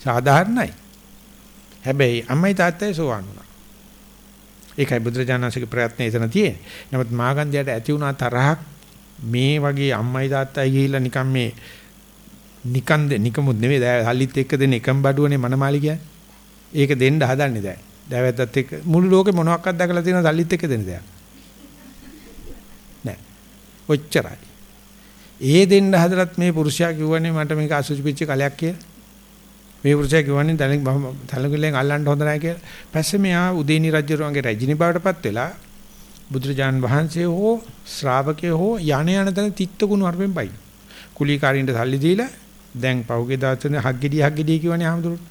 S1: සාධාරණයි. හැබැයි අම්මයි තාත්තයි සෝවන් වුණා. ඒකයි බුදුරජාණන්සේගේ ප්‍රයත්නය එතන තියෙන්නේ. නමුත් මාගන්ධයට ඇති වුණා තරහක් මේ වගේ අම්මයි තාත්තයි ගිහිල්ලා නිකන් මේ නිකන් නිකමුත් නෙවෙයි සල්ලිත් එක්ක දෙන එකම බඩුවනේ මනමාලි කියන්නේ. ඒක දෙන්න හදන්නේ දැන්. දැවැත්තත් එක්ක මුළු ලෝකෙ මොනවාක්වත් දැකලා තියෙන සල්ලිත් එක්ක දෙන දෙයක්. නෑ. ඔච්චරයි. ඒ දෙන්න හදලත් මේ පුරුෂයා කිව්වනේ මට මේක අසුචි පිච්ච කලයක් කියලා. මේ පුරුෂයා කිව්වනේ දැලින් තලගලෙන් අල්ලන්න හොඳ නැහැ කියලා. පස්සේ මෙයා උදේනි රජුරුවන්ගේ රජිනි බවටපත් වෙලා බුදුරජාන් වහන්සේ හෝ ශ්‍රාවකයෝ හෝ යණ යන තැන තිත්ත කුණු අරපෙන් බයි. කුලීකාරින්ට සල්ලි දීලා දැන් පහුගේ දාතනේ හග්ගෙඩිය හග්ගෙඩිය කිව්වනේ ආමතුරුට.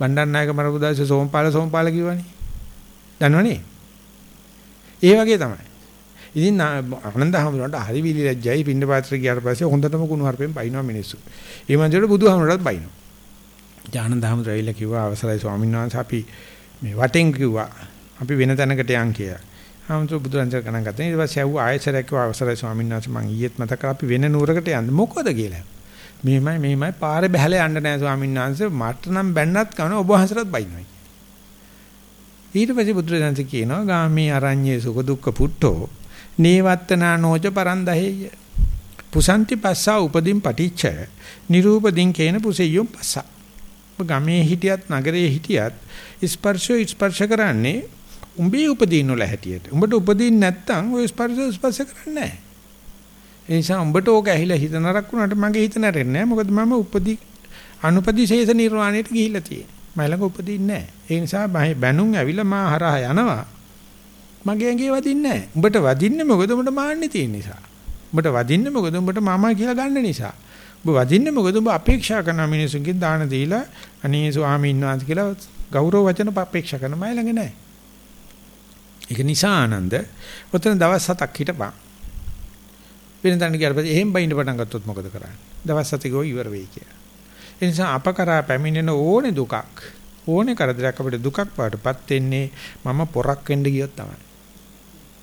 S1: බණ්ඩාරනායක මරපුදාසේ සෝම්පාල සෝම්පාල කිව්වනේ. දන්නවනේ? ඒ වගේ තමයි. ඉතින් ආනන්ද හැමෝටම හරි විලි ලැජ්ජයි පින්න පාත්‍රය ගියාට පස්සේ හොඳටම කුණු හarpෙන් බයිනවා මිනිස්සු. ඒ මන්දේට බුදුහාමුදුරටත් බයිනවා. ආනන්ද හැමෝට ඇවිල්ලා කිව්වා අවසරයි ස්වාමීන් වහන්සේ අපි මේ වටෙන් කිව්වා. අපි වෙන තැනකට යන් කියලා. ආමතු බුදුරජාණන් ගණන් ගත්තා. ඊට පස්සේ ආව ආයසරයක් කිව්වා අවසරයි ස්වාමීන් වහන්සේ මං ඊයේත් මතක කරා. අපි වෙන නුවරකට යන්න. මොකද කියලා. මෙහෙමයි මෙහෙමයි. පාරේ බහැලා යන්න නෑ ස්වාමීන් වහන්සේ. මට නම් බැන්නත් කන ඔබ වහන්සේටත් බයින්නවා ඊට පස්සේ බුදුරජාණන් කියනවා ගාමී අරඤ්ඤේ සුඛ දුක්ඛ පුට්ඨෝ නේවත්තනා නෝච පරන්දහෙය. පුසන්ති පස්සා උපදීන් පටිච්ච. නිරූපදීන් කේන පුසෙය්‍යොම් පස්සා. ගමේ හිටියත් නගරේ හිටියත් ස්පර්ශය ස්පර්ශ කරන්නේ උඹේ උපදීන් වල හැටියට උඹට උපදීන් නැත්තම් ඔය ස්පර්ශය ස්පර්ශ කරන්නේ නැහැ ඒ නිසා උඹට ඕක ඇහිලා හිත නරක් වුණාට මගේ හිත නැරෙන්නේ නැහැ. මොකද මම උපදී අනුපදිශේෂ නිර්වාණයට ගිහිල්ලා තියෙන්නේ. මම ළඟ උපදින්නේ නැහැ. ඒ නිසා මම බැනුම් ඇවිල්ලා මා හරහා යනවා. මගේ ඇඟේ වදින්නේ නැහැ. උඹට වදින්නේ මොකද උඹට මාන්නේ තියෙන නිසා. උඹට වදින්නේ මොකද උඹට මාමා කියලා ගන්න නිසා. ඔබ වදින්නේ මොකද ඔබ අපේක්ෂා කරන මිනිසුන්ගෙන් දාන දීලා අනේ ස්වාමීන් වහන්සේ කියලා ගෞරව වචන අපේක්ෂා කරන මයි ළඟ නැහැ. ඒක නිසා ආනන්ද ඔතන දවස් 7ක් හිටපන්. වෙන තැනට ගියාට පස්සේ එහෙම බයින්න පටන් ගත්තොත් මොකද කරන්නේ? දවස් හතක ඉවර වෙයි කියලා. ඒ නිසා අප කරා පැමිණෙන ඕනේ දුකක් ඕනේ කරදරයක් අපිට දුකක් පාටපත් වෙන්නේ මම පොරක් වෙන්න ගියොත් තමයි.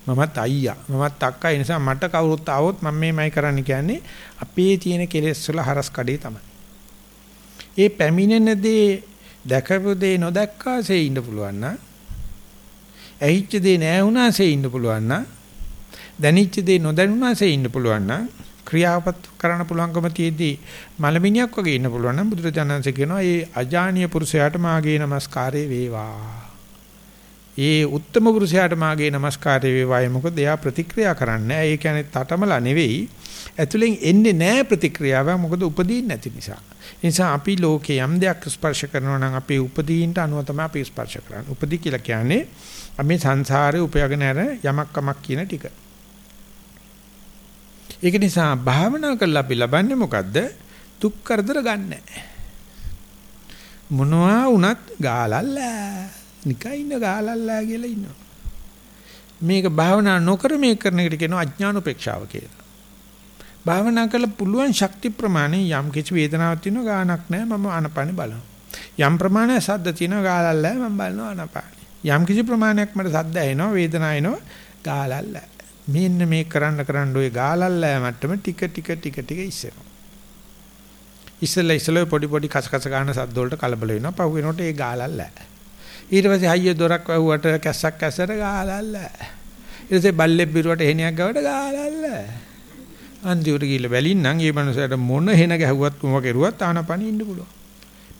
S1: මමත් අයියා මමත් අක්කා ඒ නිසා මට කවුරුත් ආවොත් මම මේමයි කරන්න කියන්නේ අපේ තියෙන කෙලෙස් වල හරස් කඩේ තමයි. ඒ පැමිණෙන දේ දැකපු දේ නොදැක්කාසේ ඉන්න පුළුවන් නම් ඇහිච්ච දේ නැහැ වුණාසේ ඉන්න පුළුවන් නම් දැනිච්ච දේ නොදැනුණාසේ ඉන්න පුළුවන් නම් ක්‍රියාවත් කරන්න පුළුවන්කම තියේදී මලමිණියක් වගේ ඉන්න පුළුවන් නම් බුදුරජාණන්සේ කියනවා මේ අජානීය පුරුෂයාට මාගේ নমස්කාරය වේවා. ඒ උත්තම පුරුෂයාට මාගේ নমස්කාරය වේවායි මොකද එයා ප්‍රතික්‍රියා කරන්නේ ඒ කියන්නේ තටමලා නෙවෙයි. ඇතුලෙන් එන්නේ නැහැ ප්‍රතික්‍රියාව. මොකද උපදීන් නැති නිසා. ඒ නිසා අපි ලෝකේ යම් දෙයක් ස්පර්ශ කරනවා නම් අපේ උපදීන්ට අනුව තමයි අපි ස්පර්ශ කරන්නේ. උපදී කියලා කියන්නේ අපි සංසාරේ උපයගෙන යන යමක් කමක් කියන ටික. ඒක නිසා භාවනා කරලා අපි ලබන්නේ මොකද්ද? දුක් කරදර ගන්නෑ. මොනවා වුණත් ගාලල්ලා. නිකන් ඉන්න ගාලල්ලා කියලා ඉන්නවා. මේක භාවනා නොකර මේක කරන එකට කියනවා අඥාන උපේක්ෂාව කියලා. භාවනා කරලා පුළුවන් ශක්ති ප්‍රමාණය යම් කිසි වේදනාවක් තියෙනවා ගානක් නැහැ මම ආනපානෙ බලනවා. යම් ප්‍රමාණයක් සද්ද තියෙනවා ගාලල්ලා මම බලනවා ආනපානෙ. යම් කිසි ප්‍රමාණයක් මට සද්ද ඇහෙනවා වේදනාව එනවා ගාලල්ලා. මෙන්න මේ කරන්න කරන්න ওই ගාලල්ලා මට්ටම ටික ටික ටික ටික ඉස්සෙනවා. ඉස්සෙල්ලා ඉස්සෙල්ලා පොඩි පොඩි කස කස ගන්න සද්ද වලට කලබල වෙනවා. පහු වෙනකොට ඒ ගාලල්ලා. ඊට පස්සේ හයිය දොරක් වැහුවට කැස්සක් කැස්සට ගාලල්ල. ඊට පස්සේ බල්ලෙක් බිරුවට එහෙණියක් ගවට ගාලල්ල. අන්තිමට ගිහිල්ලා බැලින්නම් මේ මනුස්සයාට මොන හෙන ගැහුවත් මොම කෙරුවත් ආනපනින් ඉන්න පුළුවන්.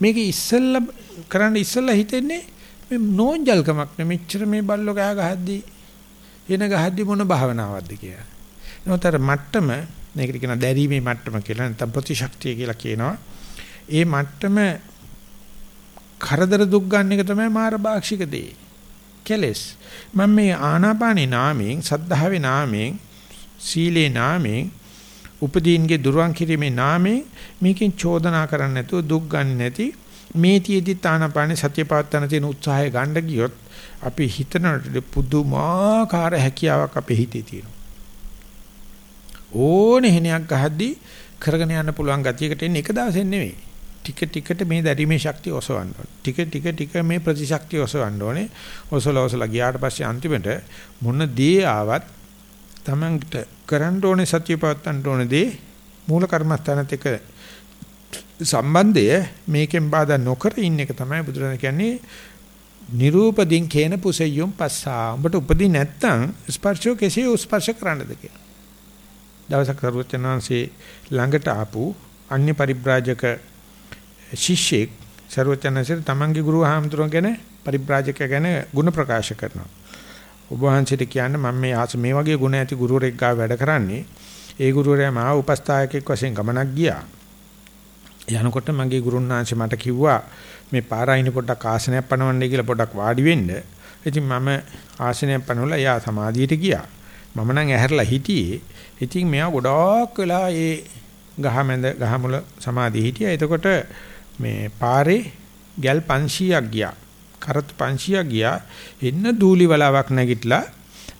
S1: මේක ඉස්සෙල්ලා කරන්න ඉස්සෙල්ලා හිතෙන්නේ මේ නෝන්ජල්කමක් නෙමෙයි මෙච්චර මේ බල්ලෝ ගහ ගහද්දි එන ගහද්දි මොන භාවනාවක්ද කියලා. නෝතර මට්ටම මේකට කියන දැරීමේ මට්ටම කියලා නැත්නම් ප්‍රතිශක්තිය කියලා කියනවා. ඒ මට්ටම කරදර දුක් ගන්න එක තමයි මාර භාක්ෂික දේ. කෙලස්. මම මේ ආනාපානේ නාමයෙන්, සද්ධාවේ නාමයෙන්, සීලේ නාමයෙන්, උපදීන්ගේ දුරවන් කිරීමේ නාමයෙන් මේකෙන් චෝදනා කරන්න නැතුව දුක් ගන්න නැති මේ තියේදී ආනාපානේ සත්‍ය පවත්තන තියෙන උත්සාහය ගන්න ගියොත් අපි හිතනට පුදුමාකාර හැකියාවක් අපේ හිතේ තියෙනවා. ඕනේ හෙනයක් ගහද්දී කරගෙන යන්න පුළුවන් ගතියකට එන්නේ එක දවසෙන් නෙවෙයි. ටික ටිකට මේ දැරීමේ ශක්තිය ඔසවන්න ඕනේ. ටික ටික ටික මේ ප්‍රතිශක්තිය ඔසවන්න ඕනේ. ඔසවලා ඔසවලා ගියාට පස්සේ අන්තිමට මොන දේ ආවත් Tamanට කරන්න ඕනේ සත්‍ය පවත්තන්න ඕනේ දේ මූල කර්මස්ථානත් එක්ක සම්බන්ධය මේකෙන් බාධා නොකර ඉන්න එක තමයි බුදුරජාණන් කියන්නේ නිරූපදින් කේන පුසෙය්‍යම් පස්සා. උඹට උපදී නැත්තම් ස්පර්ශෝ කෙසේ ස්පර්ශ කරන්නද කියලා. දවසක් සරුවචනාංශේ ළඟට ආපු අන්‍ය පරිබ්‍රාජක ශිෂ්‍යෙක් ਸਰවචනසෙර තමන්ගේ ගුරු හාමුදුරුවෝ ගැන පරිබ්‍රාජක ගැන ಗುಣ ප්‍රකාශ කරනවා. ඔබ වහන්සේට කියන්න මම මේ ආස මේ වගේ ಗುಣ ඇති ගුරුවරයෙක් ගාව වැඩ කරන්නේ. ඒ ගුරුවරයා මා උපස්ථායකෙක් වශයෙන් ගමනක් ගියා. යනකොට මගේ ගුරුන් වහන්සේ මට කිව්වා මේ පාරායින පොඩක් ආසනයක් පනවන්නයි කියලා පොඩක් වාඩි වෙන්න. ඉතින් මම ආසනයක් පනවලා එයා සමාධියට ගියා. මම නම් ඇහැරලා හිටියේ. ඉතින් මෙයා ගොඩාක් වෙලා ඒ ගහමැද ගහමුල සමාධිය හිටියා. එතකොට මේ පාරේ ගැල් 500ක් ගියා. කරත් 500ක් ගියා. එන්න දූලි වලාවක් නැගිටලා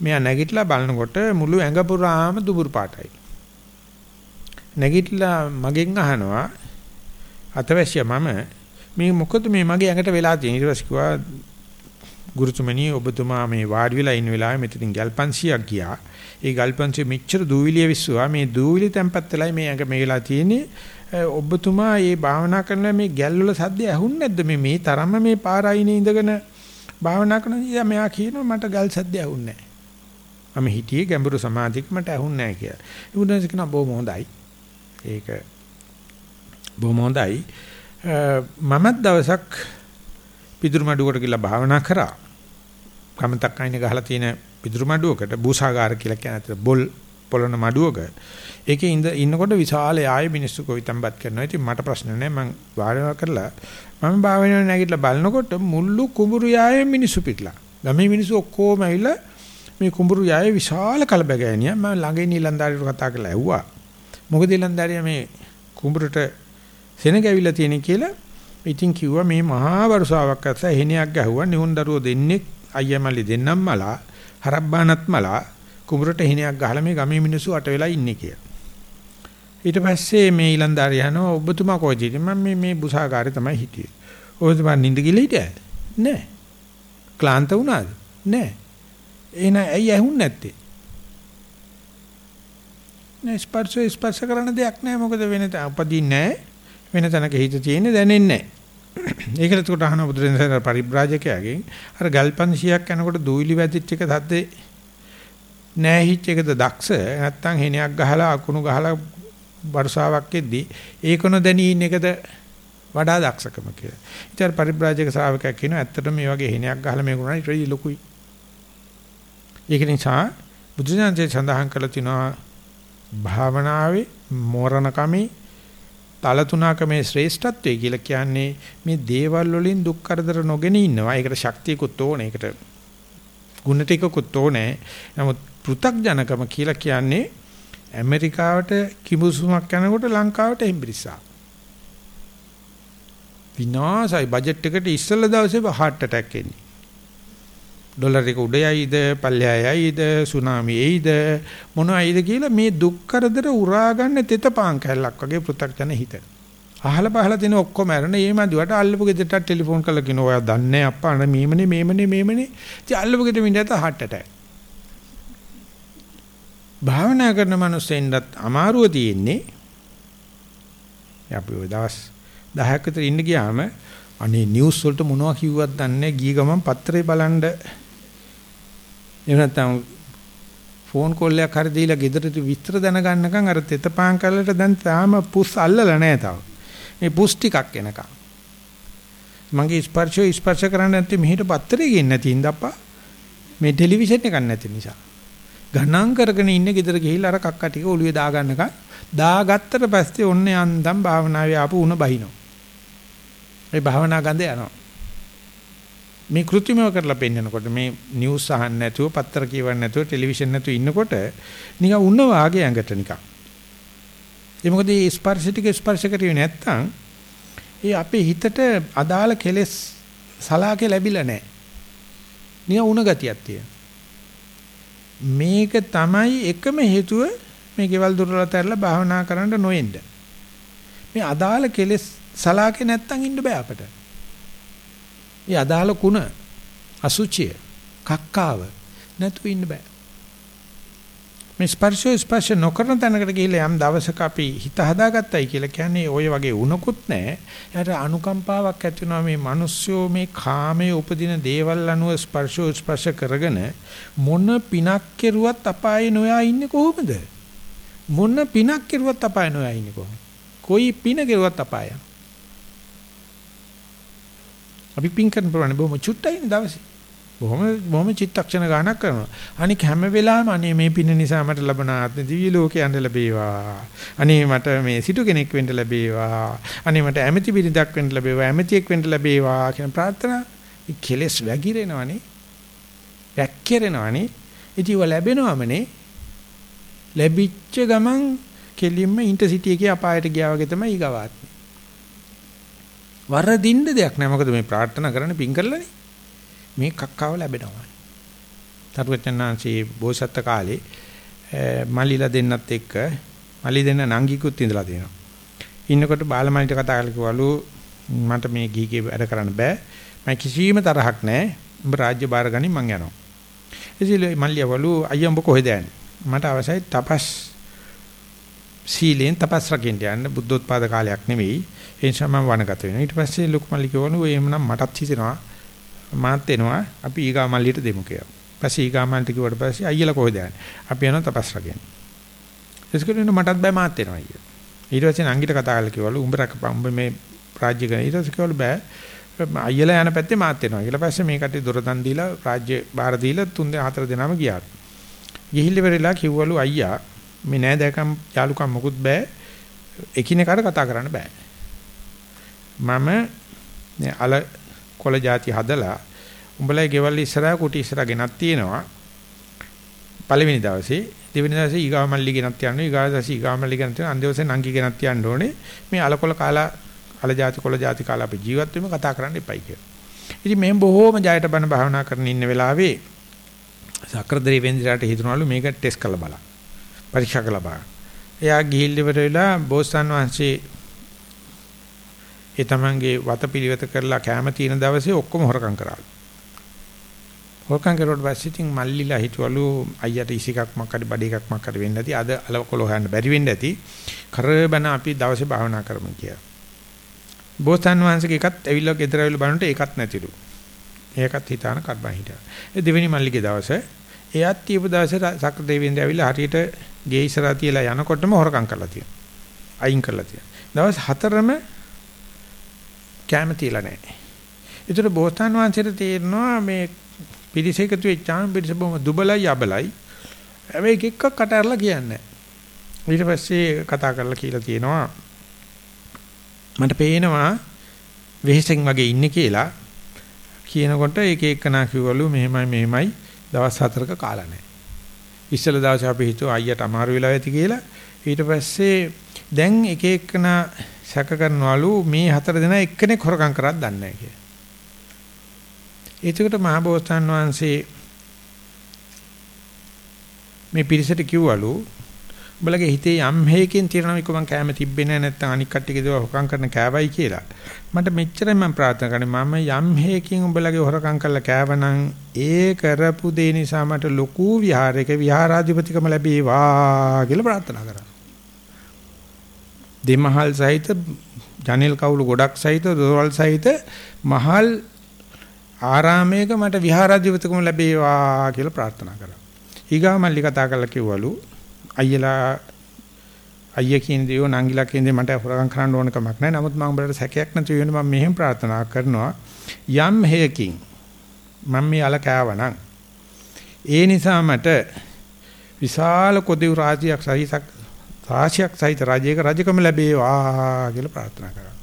S1: මෙයා නැගිටලා බලනකොට මුළු ඇඟ පුරාම දුබුරු පාටයි. නැගිටලා මගෙන් අහනවා අතවැසිය මම මේ මොකද මේ මගේ ඇඟට වෙලා තියෙන්නේ ඊට පස්සේ කිව්වා ගුරුතුමනි ඔබතුමා මේ වාඩි වෙලා ඉන්න වෙලාවේ මෙතනින් ගල් 500ක් ගියා. ඒ ගල් 500 මෙච්චර දූවිලිය විශ්වා මේ දූවිලි තැම්පත් වෙලයි මේ ඇඟ මේ වෙලා තියෙන්නේ. ඔබතුමා මේ භාවනා කරන මේ ගැල් වල සද්ද ඇහුන්නේ නැද්ද මේ මේ තරම්ම මේ පාරයිනේ ඉඳගෙන භාවනා කරන ඉතින් මෙයා කියනවා මට ගල් සද්ද ඇහුන්නේ නැහැ. මම හිටියේ ගැඹුරු සමාධියක මට ඇහුන්නේ නැහැ කියලා. උන්වහන්සේ කියනවා බොහොම හොඳයි. ඒක බොහොම හොඳයි. මමත් දවසක් පිදුරු මඩුවකට ගිහලා භාවනා කරා. කමතක් අයින ගහලා තියෙන පිදුරු මඩුවකට බූසාගාර කියලා කියන බොල් පොළොන මඩුවක ඒකේ ඉඳ ඉන්නකොට විශාල ආයෙ මිනිස්සු කොවිතම්පත් කරනවා. ඉතින් මට ප්‍රශ්න නැහැ. මං වාරණා කරලා මම භාවනාවේ නැගිටලා බලනකොට මුල්ලු කුඹුරු යායේ මිනිස්සු පිටලා. ගමේ මිනිස්සු ඔක්කොම ඇවිල්ලා මේ කුඹුරු යායේ විශාල කලබගෑනියා මම ළඟේ නිලන්දාරියට කතා කරලා ඇහුවා. මොකද නිලන්දාරියා මේ කුඹුරට සෙනග ඇවිල්ලා තියෙන කියලා ඉතින් කිව්වා මේ මහා වරුසාවක් අස්ස එහෙණියක් ගැහුවා නිහුන් දරුවෝ දෙන්නේ අයියා මල්ලි දෙන්නම් මලා හරබ්බානත් මලා කුඹරට හිණයක් ගහලා මේ ගමේ මිනිස්සු අට වෙලා ඉන්නේ කියලා. ඊට පස්සේ මේ ඊලන්දාරිය යනවා ඔබතුමා කොහෙද මම මේ මේ බුසාකාරේ තමයි හිටියේ. ඔබතුමා නිින්ද ගිහලා හිටියද? නෑ. ක්ලාන්ත වුණාද? නෑ. එහෙනම් ඇයි ඇහුන්නේ නැත්තේ? නෑ ස්පර්ශ ස්පර්ශ කරන දෙයක් නෑ මොකද වෙන උපදින්නේ නෑ. වෙන තැනක හිත තියෙන්නේ දැනෙන්නේ නෑ. ඒකට උකට අහන බුදුරජාණන් පරිබ්‍රාජකයාගෙන් අර ගල්පන්සියක් යනකොට දූවිලි වැදිච්ච එක සද්දේ නෑ හිච් එකද දක්ෂ නැත්තම් හෙනයක් ගහලා අකුණු ගහලා වර්ෂාවක් එද්දී ඒක නොදැනී ඉන්න එකද වඩා දක්ෂකම කියලා. ඉතින් පරිබ්‍රාජක ශ්‍රාවකයෙක් කියනවා ඇත්තටම මේ වගේ හේනයක් ගහලා මේ කරනවා ඊට වැඩි ලොකුයි. ඒක නිසා බුදුසසුනේ සඳහන් කරලා තිනවා භාවනාවේ මෝරණකමේ තල තුනකමේ ශ්‍රේෂ්ඨත්වය කියලා කියන්නේ මේ දේවල් වලින් දුක් කරදර නොගෙන ඉන්නවා. ඒකට ශක්තියකුත් ඕනේ. ඒකට ගුණ ටිකකුත් ඕනේ. නමුත් පෘ탁ජනකම කියලා කියන්නේ ඇමරිකාවට කිඹුසුමක් යනකොට ලංකාවට හෙම්බිරිසා. විනාසයි බජට් එකට ඉස්සෙල්ලා දවසේ heart attack එන්නේ. ඩොලර් එක උඩ යයිද පල්ලෙහා යයිද සුනාමි එයිද මොනවයිද කියලා මේ දුක් කරදර උරා ගන්න තෙතපාන් කැල්ලක් වගේ පෘ탁ජන හිත. අහල පහල තියෙන ඔක්කොම ඇරෙන ඒ මදිවට අල්ලපු ගෙදරට ටෙලිෆෝන් කරලා කියනවා ඔයා දන්නේ අප්පා අර මේමනේ මේමනේ මේමනේ ඉතින් අල්ලපු ගෙදර මිනිහට heart attack. භාවනා කරන මිනිස්සෙන්වත් අමාරුව තියෙන්නේ අපි ඔය දවස් 10ක් විතර ඉන්න ගියාම අනේ නිවුස් වලට මොනවා කිව්වත් දන්නේ ගිය ගමන් පත්‍රේ බලන්න එහෙම නැත්නම් ෆෝන් කෝල් එකක් හරි දීලා ගෙදරට විස්තර දැනගන්නකම් අර තෙතපාන් කල්ලට දැන් තාම පුස් අල්ලලා නැහැ තාම. මේ පුස් ටිකක් එනකම්. මගේ ස්පර්ශය ස්පර්ශ කරන්න නැත්නම් මෙහෙට පත්‍රේ ගින්නේ නැති ඉඳප්පා. මේ ටෙලිවිෂන් එකක් නැති නිසා. ගණන් කරගෙන ඉන්න ගෙදර ගිහිල්ලා අර කක්ක ටික ඔළුවේ දාගන්නකම් දාගත්තට පස්සේ ඔන්නේ අන්දම් භාවනාවේ ආපු උණ බහිනවා. ඒ භාවනා ගඳ යනවා. මේ કૃත්‍රිමව කරලා පෙන්නනකොට මේ නිවුස් අහන්න නැතුව පත්‍ර කියවන්න නැතුව ටෙලිවිෂන් නැතුව ඉන්නකොට නිකන් උන්න වාගේ ඇඟට නිකන්. ඒ මොකද මේ ස්පර්ශ ටික ස්පර්ශ කරුවේ නැත්තම් ඒ අපේ හිතට අදාළ කෙලෙස් සලාකේ ලැබිලා නැහැ. නිකන් උණ ගතියක් තියෙනවා. මේක තමයි එකම හේතුව මේ ගෙවල් දුරලත ඇරලා භාවනා කරන්න නොෙන්න. මේ අදාළ කෙලෙස් සලාකේ නැත්තම් ඉන්න බෑ අපට. ඒ අදාළ කුණ අසුචිය කක්කාව නැතුව ඉන්න බෑ. මේ ස්පර්ශය ස්පර්ශ නොකරන තැනකට ගිහිල්ලා යම් දවසක අපි හිත හදාගත්තයි කියලා කියන්නේ ওই වගේ වුණකුත් නැහැ. එයාට අනුකම්පාවක් ඇති වෙනවා මේ මිනිස්සු මේ කාමයේ උපදින දේවල් අනුව ස්පර්ශෝ ස්පර්ශ කරගෙන මොන පිනක් කෙරුවත් අපායේ නොයා ඉන්නේ කොහොමද? මොන පිනක් කෙරුවත් අපායේ නොයා ඉන්නේ කොහොමද? කොයි පින කෙරුවත් අපායයි. අපි පින් කරන ප්‍රමාණය බොහොම චුට්ටයිනේ දවසේ. බොහොම බොහොම චිත්තක්ෂණ ගානක් කරනවා. අනික හැම වෙලාවෙම අනේ මේ පින් නිසා මට ලබන ආත්ම දිව්‍ය ලෝකේ යන්න ලැබේවා. අනේ මට මේ සිටු කෙනෙක් වෙන්න ලැබේවා. අනේ මට ඇමති බිරිඳක් වෙන්න ලැබේවා. ඇමතියෙක් වෙන්න ලැබේවා කියන ප්‍රාර්ථනා මේ කෙලස් වැగిරෙනවනේ. වැක්කිරෙනවනේ. ඉතින් ඔය ලැබෙනවමනේ. ලැබිච්ච ගමන් කෙලින්ම ඉන්ටර්සිටි එකේ අපායට ගියා වගේ තමයි ඊගවාත්. වරදින්න දෙයක් නෑ. මොකද මේ ප්‍රාර්ථනා කරන්නේ පින් කරලානේ. මේ කක්කාව ලැබෙනවා. තරුවචනාංශී බෝසත් කාලේ මල්ලිලා දෙන්නත් එක්ක මල්ලි දෙන්න නංගිකුත් ඉඳලා තියෙනවා. ඉන්නකොට බාලමල්ලිට කතා කරලා කිව්වලු මට මේ ගීගේ වැඩ කරන්න බෑ. මම කිසිම තරහක් නැහැ. උඹ රාජ්‍ය බාර ගනින් මං යනවා. ඉතින් මල්ලියවලු අයියා උඹ කොහෙද යන්නේ? මට අවශ්‍යයි තපස් සීලෙන් තපස් රකින්න යන්න බුද්ධෝත්පාද කාලයක් නෙවෙයි. ඒ නිසා මම වනගත වෙනවා. ඊට පස්සේ ලොකු මල්ලි කිව්වලු එහෙමනම් මටත් හිතෙනවා මාත් එනවා අපි ඊගා මල්ලියට දෙමු කියලා. පස්සේ ඊගා මල්ලිට කිව්වට පස්සේ අයියලා කොහෙද යන්නේ? අපි යනවා තපස් රකින්න. එස්කෙලින මටත් බෑ මාත් එනවා අයියා. ඊට පස්සේ නංගිට කතා කරලා කිව්වලු උඹ රකපන් උඹ මේ රාජ්‍ය ගණ ඊට පස්සේ කිව්වලු බෑ අයියලා යන පැත්තේ මාත් එනවා. ඊට පස්සේ මේ කට්ටිය දොරදන් දීලා රාජ්‍ය බාර දීලා තුන් දෙනා හතර දෙනාම ගියා. ගිහිල්ල වෙරලා කිව්වලු අයියා මේ නෑ දැකම් යාලුකම් මොකුත් බෑ. එකිනෙකාට කතා කරන්න බෑ. මම අල කොළ જાති හදලා උඹලයි ගෙවල් ඉස්සරහා කුටි ඉස්සරහා ගෙනත් තියෙනවා. පළවෙනි දවසේ දෙවෙනි දවසේ ඊගාව මල්ලි ගෙනත් යන්න ඕනේ. ඊගාව දවසේ ඊගාව මල්ලි ගෙනත් යන්න. අන්දවසේ නංගි ගෙනත් යන්න ඕනේ. මේ අලකොල කාලා අල જાති කොළ જાති කාලා අපි ජීවත් වෙමු කතා කරන්න එපයි කියලා. ඉතින් මෙහෙම බොහෝම ජයට බන භාවනා කරන ඉන්න වෙලාවේ සක්‍රදරේ වෙන්දිරාට හිතනවලු මේක ටෙස්ට් කරලා බලන්න. පරීක්ෂා කරලා බලන්න. එයා ගිහිල්ලිවට වෙලා බෝසත්න් වහන්සේ ඒ තමන්ගේ වතපිලිවෙත කරලා කැම තියෙන දවසේ ඔක්කොම හොරකම් කරාලු. හොරකම් කරුවට පස්සේ ඉතින් මල්ලිලා හිටවලු අයියට ඉසිකක් මක්කඩ බඩ එකක් මක්කඩ වෙන්න ඇති. අද අලකොල හොයන්න බැරි වෙන්න ඇති. කරබන අපි දවසේ භාවනා කරමු කියලා. බෝසතාන් වහන්සේගේ එකත් ඇවිල්ලා ගෙදර ඇවිල්ලා බලනකොට ඒකත් නැතිලු. ඒකත් හිතාන කර්මා හිටා. ඒ දෙවෙනි මල්ලිගේ දවසේ එයාත් තියපු දවසේ සක්‍ර දෙවියන් ඇවිල්ලා හරියට ගේ ඉස්සරහා තියලා යනකොටම හොරකම් කරලා තියෙනවා. අයින් කරලා තියෙනවා. දවස් හතරම කැම තියලා නැහැ. ඒතර බෝසතාන් වහන්සේට තේරෙනවා මේ පිරිස එකතු වෙච්චාම පිරිස බොම දුබලයි අබලයි. හැබැයි එක එකක් කට ඇරලා කියන්නේ. ඊට පස්සේ කතා කරලා කියලා තියෙනවා මට පේනවා වෙහෙසෙන් වගේ ඉන්නේ කියලා කියනකොට එක එකනා කිව්වලු මෙහෙමයි මෙහෙමයි දවස් හතරක කාලා නැහැ. ඉස්සල දවසේ අපි හිතුවා අයියට අමාරු වෙලා ඇති කියලා. ඊට පස්සේ දැන් එක එකනා සැක කරනවලු මේ හතර දෙනා එක්කෙනෙක් හොරකම් කරත් දන්නේ නැහැ කියලා. එතකොට මහබෝසතාන් වහන්සේ මේ පිරිසට කිව්වලු උඹලගේ හිතේ යම් හේකින් තිරනවා එක මං කැම තිබ්බේ නැහැ නැත්නම් අනික් කට්ටියගේ දේවල් හොරකම් කරන කෑවයි කියලා. මට මෙච්චරයි මම ප්‍රාර්ථනා කරන්නේ මම යම් හේකින් උඹලගේ හොරකම් කරලා කෑවනම් ඒ කරපු දේ නිසා මට ලොකු විහාරයක විහාරාධිපතිකම ලැබේවා කියලා ප්‍රාර්ථනා කරා. දෙමහල් සහිත ජනෙල් කවුළු ගොඩක් සහිත දොරවල් සහිත මහල් ආරාමයක මට විහාරාධිපතිකම ලැබේවා කියලා ප්‍රාර්ථනා කරා. ඊගා මල්ලි කතා කරලා කිව්වලු අයියලා අයියා කියන දේ නංගිලා කියන දේ මට හොරගම් කරන්න ඕන කමක් නැහැ. නමුත් මම උඹලට සැකයක් නැති වෙන මම මෙහෙම ප්‍රාර්ථනා කරනවා යම් හේයකින් මම මේ අල කෑවනම් ඒ නිසා මට විශාල කොදිව් රාජ්‍යයක් සහිතක් රාශියක් සහිත රජයක රජකම ලැබේවා කියලා ප්‍රාර්ථනා කරා.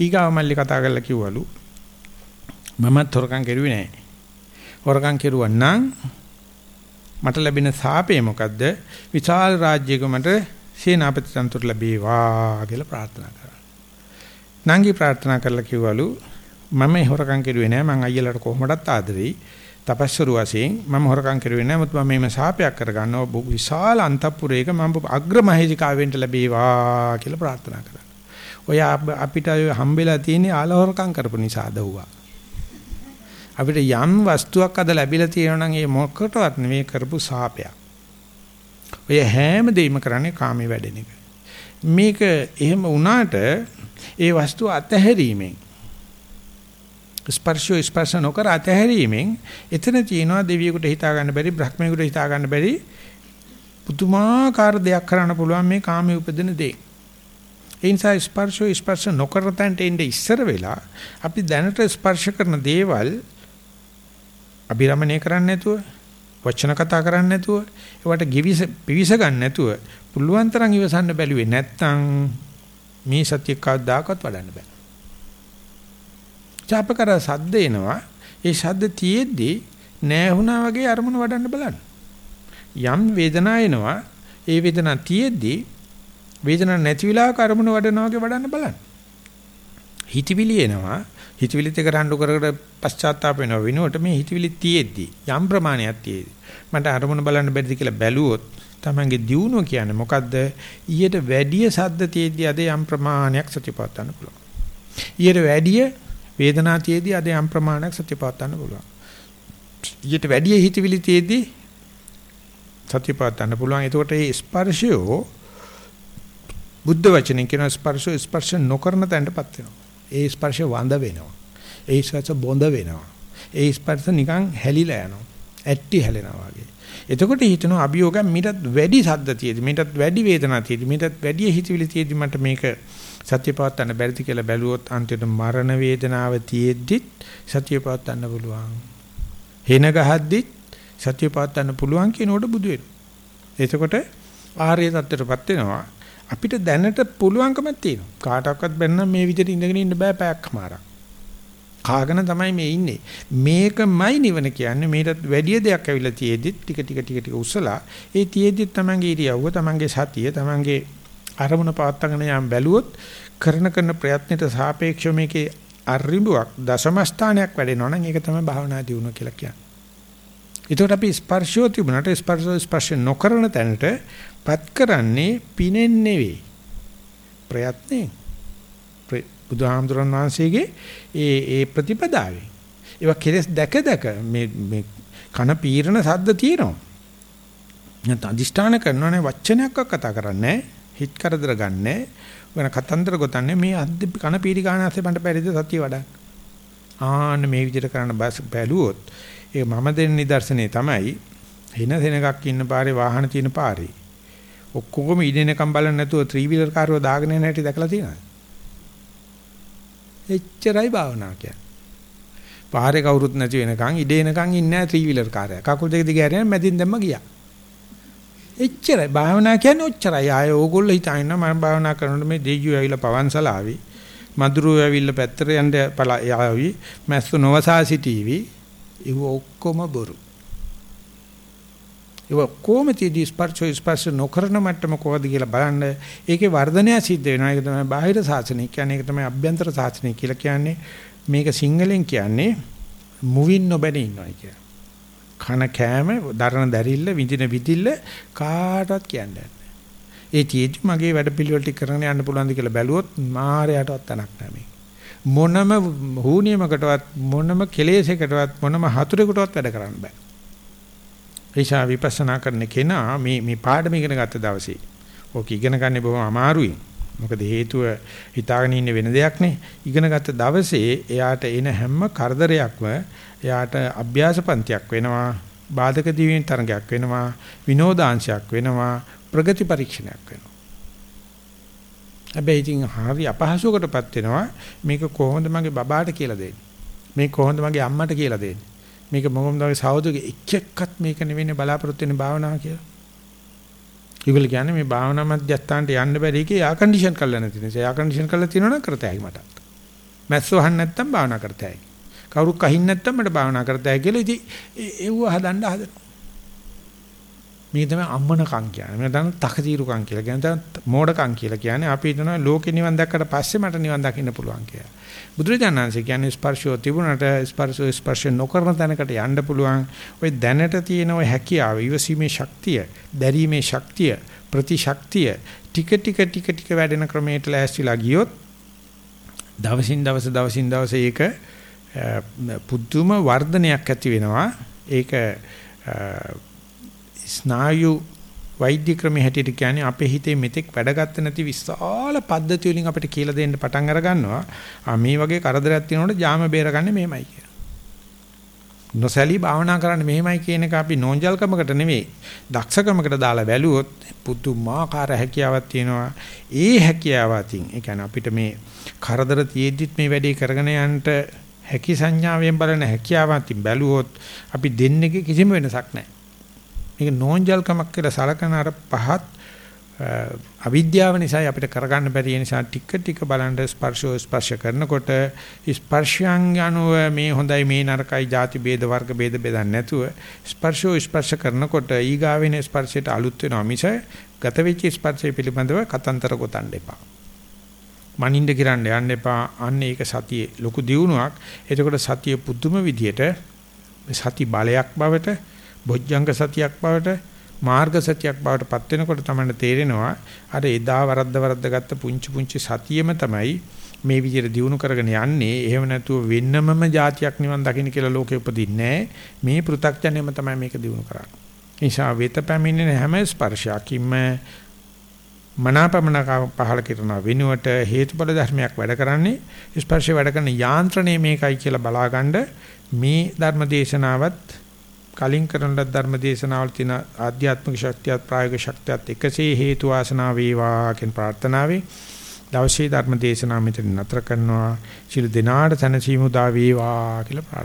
S1: ඊගාව මල්ලි කතා කරලා කිව්වලු මමත් හොරකම් කරුවේ නැහැ. හොරකම් කෙරුවා නම් මට ලැබෙන සාපේ මොකද්ද? විශාල රාජ්‍යයක මට සේනාපති තනතුරු ලැබේවා කියලා ප්‍රාර්ථනා කරා. නංගි ප්‍රාර්ථනා කරලා කිව්වලු මම හොරකම් කෙරුවේ නෑ මං අයියලාට කොහොමදත් ආදරෙයි. තපස්සරු වශයෙන් මම හොරකම් කෙරුවේ නෑ මුත් මම මේම සාපයක් කරගන්නවා විශාල අන්තපුරයක මම අග්‍රමහේජිකාවෙන්ට ලැබේවා කියලා ප්‍රාර්ථනා කරා. ඔය අපිට හම්බෙලා තියෙන ආලහොරකම් කරපු නිසා දවුවා. අපිට යම් වස්තුවක් අද ලැබිලා තියෙනවා නම් ඒ මොකටවත් නෙමෙයි කරපු සාපයක්. ඔය හැම දෙයක්ම කරන්නේ කාමයේ වැඩෙන එක. මේක එහෙම වුණාට ඒ වස්තුව අතහැරීමෙන් ස්පර්ශෝ ස්පර්ශ නොකර අතහැරීමෙන් එතන තියෙනවා දෙවියෙකුට හිතා ගන්න බැරි බ්‍රහ්මයෙකුට හිතා ගන්න බැරි පුදුමාකාර දෙයක් කරන්න පුළුවන් මේ කාමයේ උපදින දේ. ඒ නිසා ස්පර්ශෝ ස්පර්ශ නොකර තැන්ට එන්නේ ඉස්සර වෙලා අපි දැනට ස්පර්ශ කරන දේවල් අභිරමණය කරන්නේ නැතුව වචන කතා කරන්නේ නැතුව ඒවට givis පිවිස ගන්න නැතුව පුළුවන් තරම් ඉවසන්න බැලුවේ නැත්තම් මේ සත්‍ය කවදාකවත් වඩන්න බෑ. චාපකර සද්ද එනවා ඒ ශබ්ද තියෙද්දි නෑහුණා වගේ අරමුණ වඩන්න බලන්න. යම් වේදනාව එනවා ඒ වේදනාව තියෙද්දි වේදනාවක් නැති වෙලාවක අරමුණ වඩනවා වගේ වඩන්න බලන්න. හිතවිලි එනවා හිතවිලිත් එක රණ්ඩු කර කර පශ්චාත්තාප වෙනව වෙනුවට මේ හිතවිලි තියෙද්දි යම් ප්‍රමාණයක් තියෙද්දි මට අරමුණ බලන්න බැරිද කියලා බැලුවොත් තමන්ගේ දියුණුව කියන්නේ මොකද්ද ඊට වැඩිය සද්ද තියෙද්දි අද යම් ප්‍රමාණයක් සතිපවත් ගන්න පුළුවන් ඊට වැඩිය වේදනා තියෙද්දි අද යම් ප්‍රමාණයක් සතිපවත් ගන්න පුළුවන් ඊට වැඩිය හිතවිලි තියෙද්දි සතිපවත් ගන්න පුළුවන් එතකොට මේ ස්පර්ශය බුද්ධ වචනෙන් කියන ස්පර්ශ ස්පර්ශ නොකරන තැනටපත් වෙනවා ඒ ස්පර්ශ වඳ වෙනවා. ඒ ස්පර්ශ බොඳ වෙනවා. ඒ ස්පර්ශ නිකන් හැලිලා යනවා. ඇට්ටි හැලෙනවා වගේ. එතකොට හිතනවා අභියෝගයෙන් මීටත් වැඩි සද්ද තියෙදි මීටත් වැඩි වේදනා තියෙදි මීටත් වැඩි හිතවිලි තියෙදි මට මේක සත්‍ය පවත්වන්න බැරිද කියලා බැලුවොත් අන්තිමට මරණ වේදනාව තියෙද්දිත් සත්‍ය පවත්වන්න පුළුවන්. හේන ගහද්දිත් සත්‍ය පවත්වන්න පුළුවන් කියනකොට බුදු වෙනවා. එතකොට ආර්ය தත්ත්වයටපත් වෙනවා. අපිට දැනට පුළුවන්කමක් තියෙනවා. කාටවත් බැන්නම් මේ විදිහට ඉඳගෙන ඉන්න බෑ පැයක්මාරක්. කාගෙන තමයි මේ ඉන්නේ. මේකමයි නිවන කියන්නේ. මේකට වැඩි දෙයක් ඇවිල්ලා තියෙද්දිත් ටික ටික ටික ටික උස්සලා ඒ තියෙද්දිත් තමන්ගේ ඉරියව්ව, තමන්ගේ සතිය, තමන්ගේ අරමුණ පවත්වාගෙන යම් බැලුවොත් කරන කරන ප්‍රයත්නයට සාපේක්ෂව මේකේ අරිඹුවක් දශම ස්ථානයක් වැඩෙනවා නම් ඒක තමයි භාවනා දියුණුව කියලා කියන්නේ. ඒකට අපි ස්පර්ශෝ තිබුණාට ස්පර්ශ ස්පර්ශ නොකරන තැනට පත් කරන්නේ පිනෙන් නෙවෙයි. ප්‍රයත්නේ බුදුහාමුදුරන් වහන්සේගේ ඒ ඒ ප්‍රතිපදාවේ ඒවා කෙලස් දැක දැක මේ මේ කන පීරණ සද්ද තියෙනවා. නැත්නම් අදිෂ්ඨාන කරනවනේ වචනයක් කතා කරන්නේ හිත කරදර ගන්නෑ වෙන කතන්දර ගොතන්නේ මේ අද්ද කන පීරි ගානස්සේ මන්ට බැරිද සතිය වඩා ආන්න මේ විදිහට කරන්න බැලුවොත් ඒ මම දෙන නිදර්ශනේ තමයි හින සෙනගක් ඉන්න පාරේ වාහන තියෙන පාරේ ඔක්කොම ඉදිනකම් බලන්නේ නැතුව ත්‍රී වීලර් කාර්යව දාගෙන යන හැටි දැකලා තියෙනවද? එච්චරයි භාවනා කියන්නේ. පාරේ කවුරුත් නැති වෙනකන් ඉඩේනකන් ඉන්නේ නැහැ ත්‍රී වීලර් කාර්යය. කකුල් දෙක දිග ඇරියන් මැදින් දැම්ම ගියා. එච්චරයි භාවනා කියන්නේ ඔච්චරයි. ආය ඕගොල්ලෝ හිතාගෙන මම භාවනා කරනකොට මේ දෙයියෝ ඇවිල්ලා පවන්සලාවි. මදුරුව ඇවිල්ලා පැත්තට යන්න යාවි. මැස්සු නොවසා සිටීවි. ඒව ඔක්කොම බොරු. ඒව කොහොමද ස්පර්ශ ස්පර්ශ නොකරන මට්ටම කොහොමද කියලා බලන්න ඒකේ වර්ධනය සිද්ධ වෙනවා ඒක තමයි බාහිර සාසනය කියන්නේ ඒක තමයි අභ්‍යන්තර සාසනය කියලා කියන්නේ මේක සිංහලෙන් කියන්නේ මුවින් නොබැන ඉන්නවා කියලා කන කෑම දරන දැරිල්ල විඳින විදිල්ල කාටවත් කියන්නේ ඒ තියෙදි මගේ වැඩ පිළිවෙල ටික කරගෙන යන්න පුළුවන්ද කියලා බැලුවොත් මායයටවත් තනක් නැහැ මේ මොනම හූනියමකටවත් මොනම කෙලෙසයකටවත් මොනම හතුරෙකුටවත් වැඩ කරන්න බෑ ඒෂා විපස්සනා කරන කෙනා මේ මේ පාඩම ඉගෙන ගත්ත දවසේ ඕක ඉගෙන ගන්න බොහොම අමාරුයි. මොකද හේතුව හිතාගෙන ඉන්න වෙන දෙයක් නේ. ඉගෙන ගත්ත දවසේ එයාට එන හැම කරදරයක්ම එයාට අභ්‍යාස පන්තියක් වෙනවා, බාධක දිවින තරඟයක් වෙනවා, විනෝදාංශයක් වෙනවා, ප්‍රගති පරීක්ෂණයක් වෙනවා. හැබැයි ඉතින් හරි අපහසුකටපත් වෙනවා මේක කොහොමද මගේ බබාට කියලා දෙන්නේ? මේක කොහොමද මගේ අම්මට කියලා දෙන්නේ? මේක මොකක්ද වගේ සහෝදරගේ එක් එක්කත් මේක නෙවෙයි බලාපොරොත්තු වෙන භාවනාව කියලා. ඒගොල්ලෝ කියන්නේ මේ භාවනා මධ්‍යස්ථානට යන්න බැරි එකේ යා කන්ඩිෂන් කරලා නැති නිසා යා කන්ඩිෂන් කරලා තියෙනවා නම් කරතයි මට. මැස්සෝ අහන්න නැත්තම් භාවනා කරතයි. කවුරුත් කහින් නැත්තම් මට භාවනා කරතයි කියලා ඉතින් ඒව හදන්න හදනවා. මේ තමයි අම්මනකම් කියන්නේ. මේ තමයි තකතිරුකම් කියලා කියන්නේ. මෝඩකම් කියලා කියන්නේ. අපි හිතනවා ලෝකේ නිවන් දැක්කට පස්සේ මට නිවන් දකින්න පුළුවන් කියලා. බුදුරජාණන්සේ කියන්නේ ස්පර්ශය තිබුණාට ස්පර්ශය ස්පර්ශ නොකරන තැනකට යන්න පුළුවන්. ওই දැනට තියෙන ওই හැකියාව, ඊවසීමේ ශක්තිය, දැරීමේ ශක්තිය, ප්‍රතිශක්තිය ටික ටික ටික ටික වැඩෙන ක්‍රමයට ලෑස්තිලා ගියොත් දවසින් දවස දවසින් දවස ඒක පුදුම වර්ධනයක් ඇති වෙනවා. ඒක ස්නායු වෛද්‍ය ක්‍රමයේ හැටියට කියන්නේ අපේ හිතේ මෙතෙක් වැඩගත්ත නැති විශාල පද්ධති වලින් අපිට කියලා දෙන්න පටන් අර ගන්නවා. ආ මේ වගේ කරදරයක් තියෙනකොට ජාම බේරගන්නේ මෙහෙමයි කියලා. නොසැලී භාවනා කරන්න මෙහෙමයි කියන එක අපි නෝන්ජල්කමකට නෙවෙයි දක්ෂකමකට දාලා බැලුවොත් පුදුමාකාර හැකියාවක් තියෙනවා. ඒ හැකියාව අතින් ඒ කියන්නේ අපිට මේ කරදර තියෙද්දිත් මේ වැඩේ කරගෙන යන්න හැකි සංඥාවෙන් බලන හැකියාවන්ති බැලුවොත් අපි දෙන්නේක කිසිම වෙනසක් නැහැ. මේක නෝන්ජල්කමක් කියලා සලකන අර පහත් අවිද්‍යාව නිසා අපිට කරගන්න බැරි නිසා ටික ටික බලන් ස්පර්ශෝ ස්පර්ශ කරනකොට ස්පර්ශයන් අනුව මේ හොඳයි මේ නරකයි ಜಾති ભેද වර්ග ભેද බෙදන්නේ නැතුව ස්පර්ශෝ ස්පර්ශ කරනකොට ඊගාවෙන ස්පර්ශයට අලුත් වෙනවා මිස ගත වෙච්ච ස්පර්ශය පිළිබඳව කතන්තර ගොතන්න එපා. මනින්ද කිරන්න යන්න එපා. අන්න ඒක සතියේ ලොකු දියුණුවක්. එතකොට සතිය පුදුම විදියට සති බලයක් බවට බොජ්ජංග සතියක් බවට මාර්ග සතියක් බවට පත් වෙනකොට තමයි තේරෙනවා අර එදා වරද්ද වරද්ද ගත්ත පුංචි පුංචි සතියෙම තමයි මේ විදිහට දිනු කරගෙන යන්නේ එහෙම නැතුව වෙන්නමම જાතියක් නිවන් දකින්න කියලා ලෝකෙ උපදින්නේ මේ පෘ탁ජනෙම තමයි මේක දිනු කරන්නේ නිසා වෙත පැමිණෙන හැම ස්පර්ශයකින්ම මනාපමනක පහල කරන වෙනුවට හේතුඵල ධර්මයක් වැඩ කරන්නේ ස්පර්ශය වැඩ කරන යාන්ත්‍රණය මේකයි කියලා බලාගන්න මේ ධර්ම දේශනාවත් කලින් කරන ලද ධර්ම දේශනාවල තියෙන ආධ්‍යාත්මික ශක්තියත් ප්‍රායෝගික ශක්තියත් එකසේ හේතු වාසනා වේවා කියන ප්‍රාර්ථනාවේ දවසේ ධර්ම දේශනාව මෙතන නතර කරනවා. සියලු දෙනාට සැනසීම උදා වේවා කියලා ප්‍රාර්ථනා